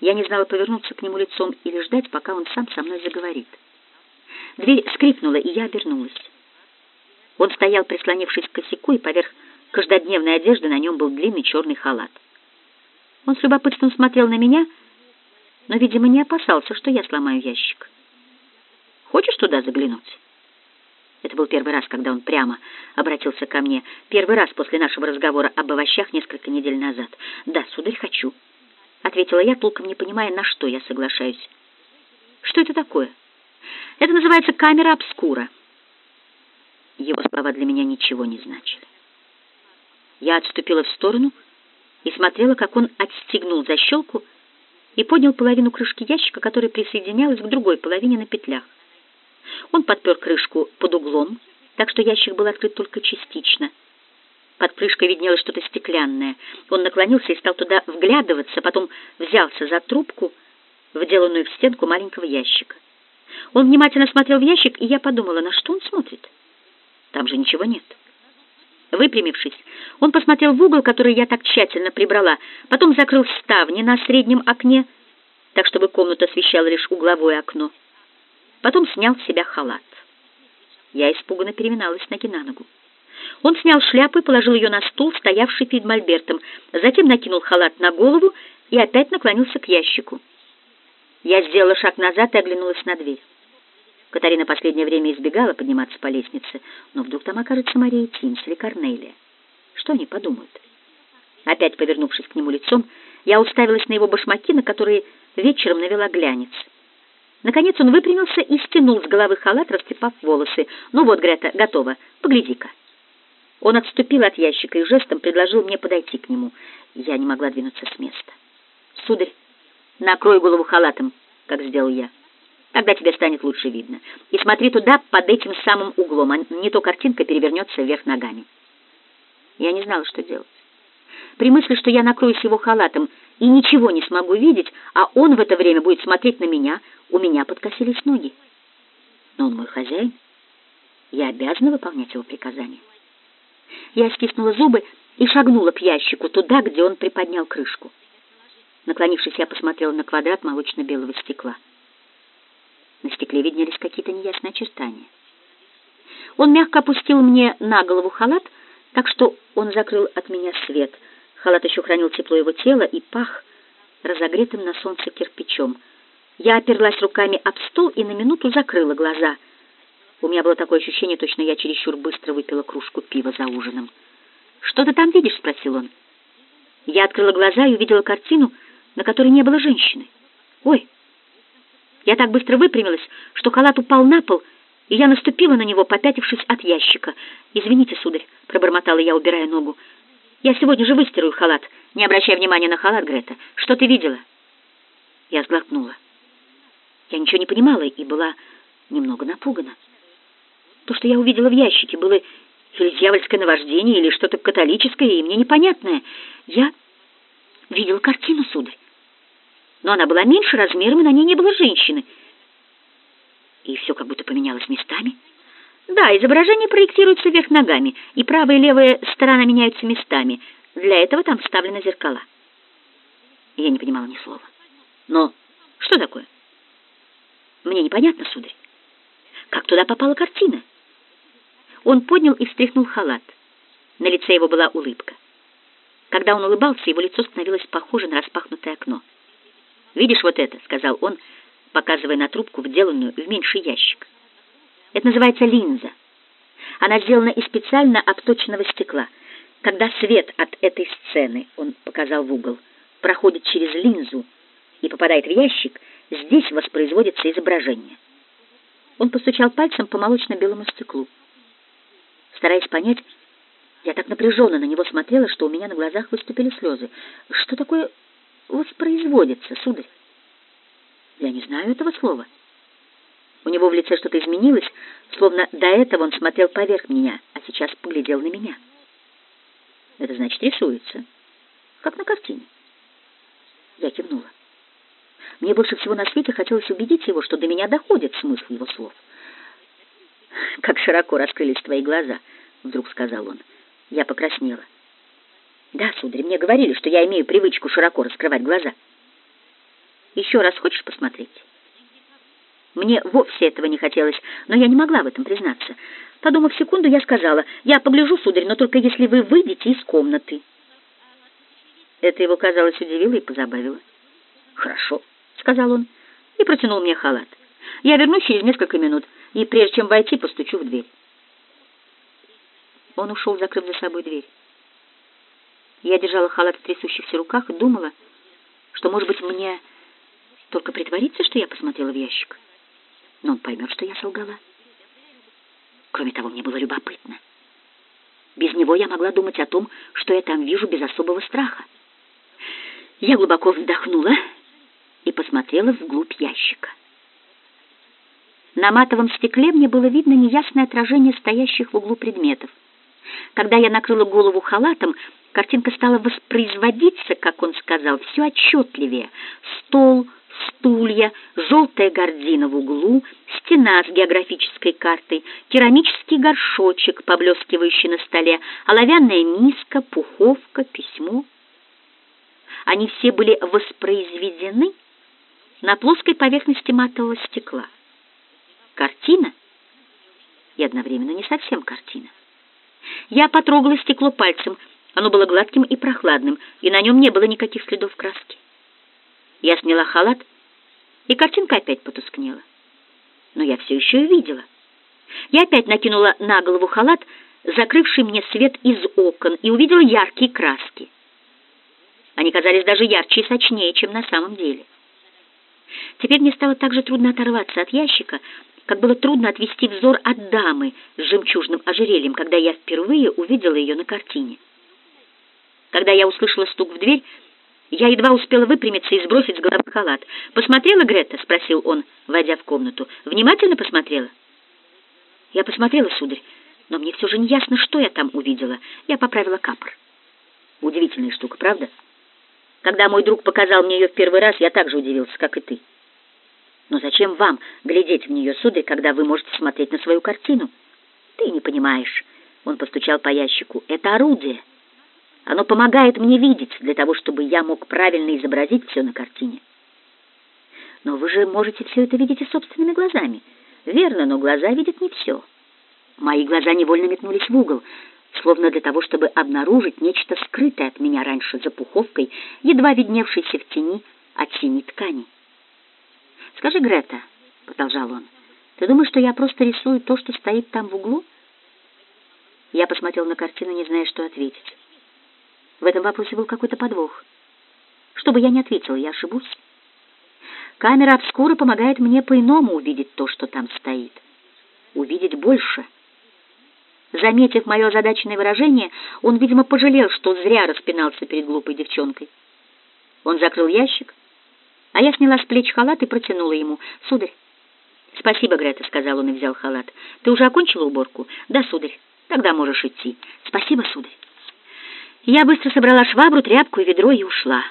Я не знала, повернуться к нему лицом или ждать, пока он сам со мной заговорит. Дверь скрипнула, и я обернулась. Он стоял, прислонившись к косяку, и поверх каждодневной одежды на нем был длинный черный халат. Он с любопытством смотрел на меня, но, видимо, не опасался, что я сломаю ящик. «Хочешь туда заглянуть?» Это был первый раз, когда он прямо обратился ко мне. Первый раз после нашего разговора об овощах несколько недель назад. «Да, сударь, хочу». — ответила я, толком не понимая, на что я соглашаюсь. «Что это такое?» «Это называется камера обскура». Его слова для меня ничего не значили. Я отступила в сторону и смотрела, как он отстегнул защелку и поднял половину крышки ящика, которая присоединялась к другой половине на петлях. Он подпер крышку под углом, так что ящик был открыт только частично — под крышкой виднелось что-то стеклянное. Он наклонился и стал туда вглядываться, потом взялся за трубку, вделанную в стенку маленького ящика. Он внимательно смотрел в ящик, и я подумала, на что он смотрит? Там же ничего нет. Выпрямившись, он посмотрел в угол, который я так тщательно прибрала, потом закрыл ставни на среднем окне, так чтобы комната освещала лишь угловое окно. Потом снял с себя халат. Я испуганно переминалась ноги на ногу. Он снял шляпу и положил ее на стул, стоявший перед мольбертом, затем накинул халат на голову и опять наклонился к ящику. Я сделала шаг назад и оглянулась на дверь. Катарина последнее время избегала подниматься по лестнице, но вдруг там окажется Мария Тимс или Корнелия. Что они подумают? Опять повернувшись к нему лицом, я уставилась на его башмаки, на которые вечером навела глянец. Наконец он выпрямился и стянул с головы халат, растрепав волосы. «Ну вот, Грета, готово. Погляди-ка». Он отступил от ящика и жестом предложил мне подойти к нему. Я не могла двинуться с места. «Сударь, накрой голову халатом, как сделал я. Тогда тебе станет лучше видно. И смотри туда, под этим самым углом, а не то картинка перевернется вверх ногами». Я не знала, что делать. При мысли, что я накроюсь его халатом и ничего не смогу видеть, а он в это время будет смотреть на меня, у меня подкосились ноги. Но он мой хозяин. Я обязана выполнять его приказания. Я стиснула зубы и шагнула к ящику, туда, где он приподнял крышку. Наклонившись, я посмотрела на квадрат молочно-белого стекла. На стекле виднелись какие-то неясные очертания. Он мягко опустил мне на голову халат, так что он закрыл от меня свет. Халат еще хранил тепло его тела и пах разогретым на солнце кирпичом. Я оперлась руками об стол и на минуту закрыла глаза — у меня было такое ощущение, точно я чересчур быстро выпила кружку пива за ужином. «Что ты там видишь?» — спросил он. Я открыла глаза и увидела картину, на которой не было женщины. «Ой!» Я так быстро выпрямилась, что халат упал на пол, и я наступила на него, попятившись от ящика. «Извините, сударь», — пробормотала я, убирая ногу. Я сегодня же выстираю халат. Не обращай внимания на халат, Грета. Что ты видела? Я сглотнула. Я ничего не понимала и была немного напугана. То, что я увидела в ящике, было или дьявольское наваждение, или что-то католическое, и мне непонятное. Я видела картину, сударь. Но она была меньше размером, и на ней не было женщины. И все как будто поменялось местами. Да, изображение проектируется вверх ногами, и правая и левая сторона меняются местами. Для этого там вставлены зеркала. Я не понимала ни слова. Но что такое? Мне непонятно, сударь. Как туда попала картина? Он поднял и встряхнул халат. На лице его была улыбка. Когда он улыбался, его лицо становилось похоже на распахнутое окно. «Видишь вот это?» — сказал он, показывая на трубку, вделанную в меньший ящик. Это называется линза. Она сделана из специально обточенного стекла. Когда свет от этой сцены, он показал в угол, проходит через линзу и попадает в ящик, здесь воспроизводится изображение. Он постучал пальцем по молочно-белому стеклу. Стараясь понять, я так напряженно на него смотрела, что у меня на глазах выступили слезы. Что такое воспроизводится, сударь? Я не знаю этого слова. У него в лице что-то изменилось, словно до этого он смотрел поверх меня, а сейчас поглядел на меня. Это значит рисуется, как на картине. Я кивнула. Мне больше всего на свете хотелось убедить его, что до меня доходит смысл его слов. «Как широко раскрылись твои глаза», — вдруг сказал он. Я покраснела. «Да, сударь, мне говорили, что я имею привычку широко раскрывать глаза. Еще раз хочешь посмотреть?» Мне вовсе этого не хотелось, но я не могла в этом признаться. Подумав секунду, я сказала, «Я погляжу, сударь, но только если вы выйдете из комнаты». Это его, казалось, удивило и позабавило. «Хорошо», — сказал он и протянул мне халат. «Я вернусь через несколько минут, и прежде чем войти, постучу в дверь». Он ушел, закрыв за собой дверь. Я держала халат в трясущихся руках и думала, что, может быть, мне только притвориться, что я посмотрела в ящик но он поймет, что я солгала. Кроме того, мне было любопытно. Без него я могла думать о том, что я там вижу без особого страха. Я глубоко вздохнула и посмотрела вглубь ящика. На матовом стекле мне было видно неясное отражение стоящих в углу предметов. Когда я накрыла голову халатом, картинка стала воспроизводиться, как он сказал, все отчетливее. Стол, стулья, желтая гордина в углу, стена с географической картой, керамический горшочек, поблескивающий на столе, оловянная миска, пуховка, письмо. Они все были воспроизведены на плоской поверхности матового стекла. Картина и одновременно не совсем картина. Я потрогала стекло пальцем, оно было гладким и прохладным, и на нем не было никаких следов краски. Я сняла халат, и картинка опять потускнела. Но я все еще ее видела. Я опять накинула на голову халат, закрывший мне свет из окон, и увидела яркие краски. Они казались даже ярче и сочнее, чем на самом деле. Теперь мне стало так же трудно оторваться от ящика, как было трудно отвести взор от дамы с жемчужным ожерельем, когда я впервые увидела ее на картине. Когда я услышала стук в дверь, я едва успела выпрямиться и сбросить с головы халат. «Посмотрела, Грета?» — спросил он, войдя в комнату. «Внимательно посмотрела?» «Я посмотрела, сударь, но мне все же не ясно, что я там увидела. Я поправила капор». Удивительная штука, правда? Когда мой друг показал мне ее в первый раз, я так же удивился, как и ты. Но зачем вам глядеть в нее, сударь, когда вы можете смотреть на свою картину? Ты не понимаешь. Он постучал по ящику. Это орудие. Оно помогает мне видеть, для того, чтобы я мог правильно изобразить все на картине. Но вы же можете все это видеть и собственными глазами. Верно, но глаза видят не все. Мои глаза невольно метнулись в угол, словно для того, чтобы обнаружить нечто скрытое от меня раньше за пуховкой, едва видневшейся в тени от синей ткани. «Скажи, Грета», — продолжал он, — «ты думаешь, что я просто рисую то, что стоит там в углу?» Я посмотрел на картину, не зная, что ответить. В этом вопросе был какой-то подвох. Что бы я ни ответила, я ошибусь. Камера обскура помогает мне по-иному увидеть то, что там стоит. Увидеть больше. Заметив мое озадаченное выражение, он, видимо, пожалел, что зря распинался перед глупой девчонкой. Он закрыл ящик, а я сняла с плеч халат и протянула ему. «Сударь». «Спасибо, Грета», — сказал он и взял халат. «Ты уже окончила уборку?» «Да, сударь. Тогда можешь идти». «Спасибо, сударь». Я быстро собрала швабру, тряпку и ведро и ушла.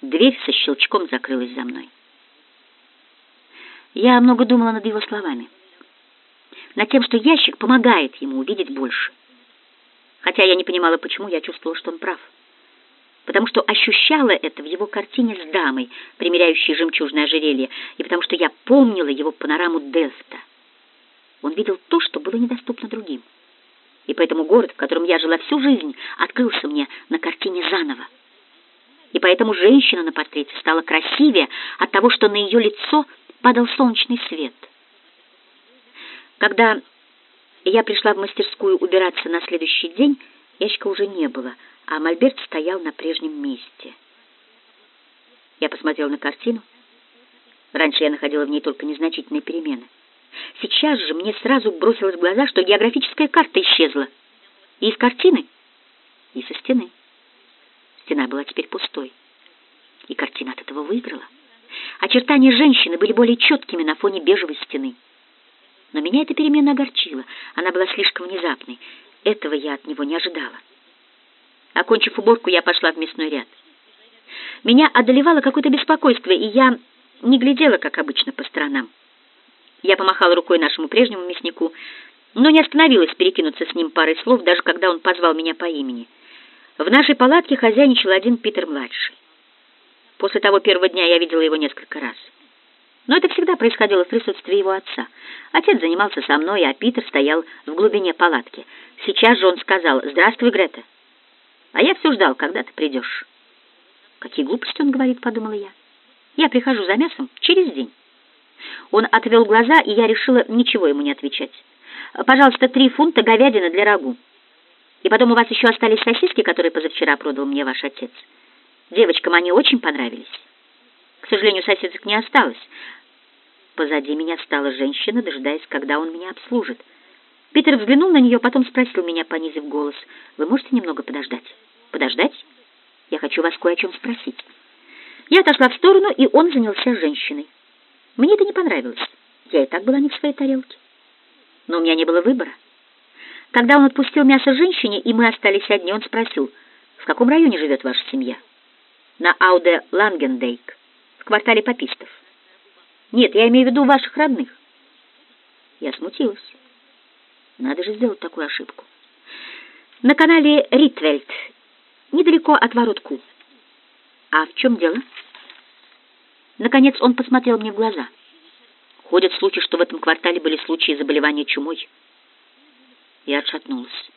Дверь со щелчком закрылась за мной. Я много думала над его словами. Над тем, что ящик помогает ему увидеть больше. Хотя я не понимала, почему, я чувствовала, что он прав. Потому что ощущала это в его картине с дамой, примеряющей жемчужное ожерелье, и потому что я помнила его панораму Делфта. Он видел то, что было недоступно другим. И поэтому город, в котором я жила всю жизнь, открылся мне на картине заново. И поэтому женщина на портрете стала красивее от того, что на ее лицо падал солнечный свет. Когда я пришла в мастерскую убираться на следующий день, ящика уже не было, а мольберт стоял на прежнем месте. Я посмотрела на картину. Раньше я находила в ней только незначительные перемены. Сейчас же мне сразу бросилось в глаза, что географическая карта исчезла. И из картины, и со стены. Стена была теперь пустой. И картина от этого выиграла. Очертания женщины были более четкими на фоне бежевой стены. Но меня эта перемена огорчила. Она была слишком внезапной. Этого я от него не ожидала. Окончив уборку, я пошла в мясной ряд. Меня одолевало какое-то беспокойство, и я не глядела, как обычно, по сторонам. Я помахала рукой нашему прежнему мяснику, но не остановилась перекинуться с ним парой слов, даже когда он позвал меня по имени. В нашей палатке хозяйничал один Питер-младший. После того первого дня я видела его несколько раз. Но это всегда происходило в присутствии его отца. Отец занимался со мной, а Питер стоял в глубине палатки. Сейчас же он сказал «Здравствуй, Грета». А я все ждал, когда ты придешь. Какие глупости он говорит, подумала я. Я прихожу за мясом через день. Он отвел глаза, и я решила ничего ему не отвечать. «Пожалуйста, три фунта говядины для рагу. И потом у вас еще остались сосиски, которые позавчера продал мне ваш отец. Девочкам они очень понравились. К сожалению, сосисок не осталось. Позади меня стала женщина, дожидаясь, когда он меня обслужит. Питер взглянул на нее, потом спросил меня, понизив голос, «Вы можете немного подождать?» «Подождать? Я хочу вас кое о чем спросить». Я отошла в сторону, и он занялся женщиной. Мне это не понравилось. Я и так была не в своей тарелке. Но у меня не было выбора. Когда он отпустил мясо женщине, и мы остались одни, он спросил, «В каком районе живет ваша семья?» «На Ауде Лангендейк, в квартале попистов». «Нет, я имею в виду ваших родных». Я смутилась. Надо же сделать такую ошибку. «На канале Ритвельд, недалеко от ворот Ку». «А в чем дело?» Наконец он посмотрел мне в глаза. Ходят слухи, что в этом квартале были случаи заболевания чумой. Я отшатнулась.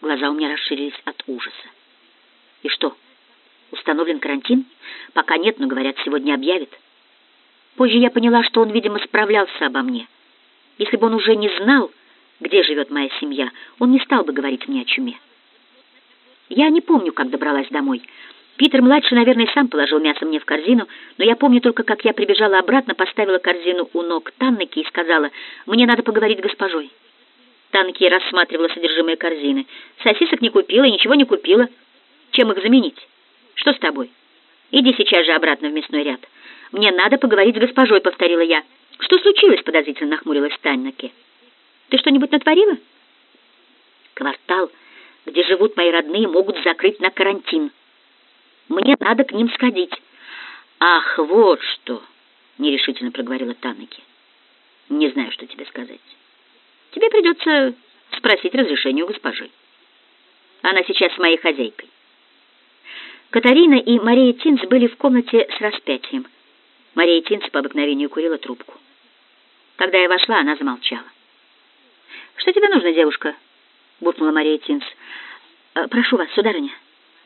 Глаза у меня расширились от ужаса. И что, установлен карантин? Пока нет, но, говорят, сегодня объявят. Позже я поняла, что он, видимо, справлялся обо мне. Если бы он уже не знал, где живет моя семья, он не стал бы говорить мне о чуме. Я не помню, как добралась домой. Питер-младший, наверное, сам положил мясо мне в корзину, но я помню только, как я прибежала обратно, поставила корзину у ног Таннеки и сказала, «Мне надо поговорить с госпожой». Танки рассматривала содержимое корзины. «Сосисок не купила, ничего не купила. Чем их заменить? Что с тобой? Иди сейчас же обратно в мясной ряд. Мне надо поговорить с госпожой», — повторила я. «Что случилось?» — подозрительно нахмурилась Таннеки. «Ты что-нибудь натворила?» «Квартал, где живут мои родные, могут закрыть на карантин», мне надо к ним сходить. Ах, вот что, нерешительно проговорила Танеки. Не знаю, что тебе сказать. Тебе придется спросить разрешение у госпожи. Она сейчас с моей хозяйкой. Катарина и Мария Тинц были в комнате с распятием. Мария Тинц по обыкновению курила трубку. Когда я вошла, она замолчала. «Что тебе нужно, девушка?» — буркнула Мария Тинц. «Э, «Прошу вас, сударыня»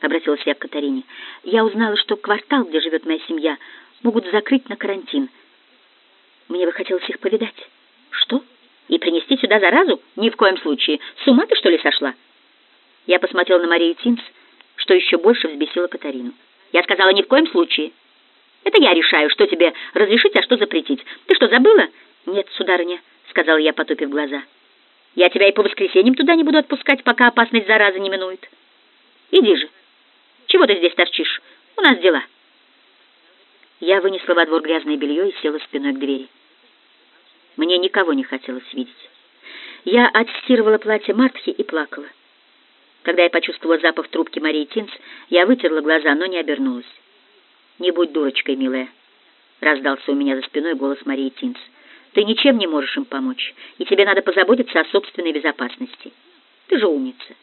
обратилась я к Катарине. «Я узнала, что квартал, где живет моя семья, могут закрыть на карантин. Мне бы хотелось их повидать». «Что? И принести сюда заразу? Ни в коем случае. С ума ты, что ли, сошла?» Я посмотрела на Марию Тинс, что еще больше взбесило Катарину. «Я сказала, ни в коем случае. Это я решаю, что тебе разрешить, а что запретить. Ты что, забыла?» «Нет, сударыня», — сказала я, потупив глаза. Я тебя и по воскресеньям туда не буду отпускать, пока опасность заразы не минует. Иди же. Чего ты здесь торчишь? У нас дела. Я вынесла во двор грязное белье и села спиной к двери. Мне никого не хотелось видеть. Я отстирывала платье Мартхи и плакала. Когда я почувствовала запах трубки Марии Тинц, я вытерла глаза, но не обернулась. «Не будь дурочкой, милая», — раздался у меня за спиной голос Марии Тинц. «Ты ничем не можешь им помочь, и тебе надо позаботиться о собственной безопасности. Ты же умница.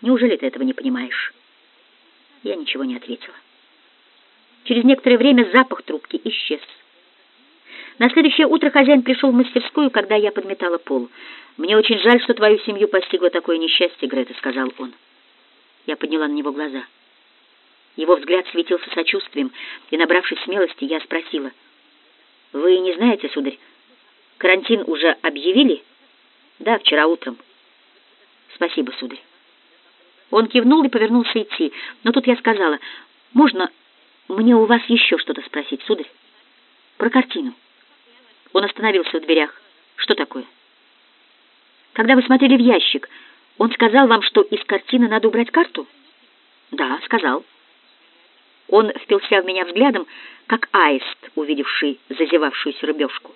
Неужели ты этого не понимаешь?» Я ничего не ответила. Через некоторое время запах трубки исчез. На следующее утро хозяин пришел в мастерскую, когда я подметала пол. «Мне очень жаль, что твою семью постигло такое несчастье, Грета», — сказал он. Я подняла на него глаза. Его взгляд светился сочувствием, и, набравшись смелости, я спросила. «Вы не знаете, сударь, карантин уже объявили?» «Да, вчера утром». «Спасибо, сударь». Он кивнул и повернулся идти, но тут я сказала, «Можно мне у вас еще что-то спросить, сударь? Про картину». Он остановился в дверях. «Что такое?» «Когда вы смотрели в ящик, он сказал вам, что из картины надо убрать карту?» «Да, сказал». Он впился в меня взглядом, как аист, увидевший зазевавшуюся рыбешку.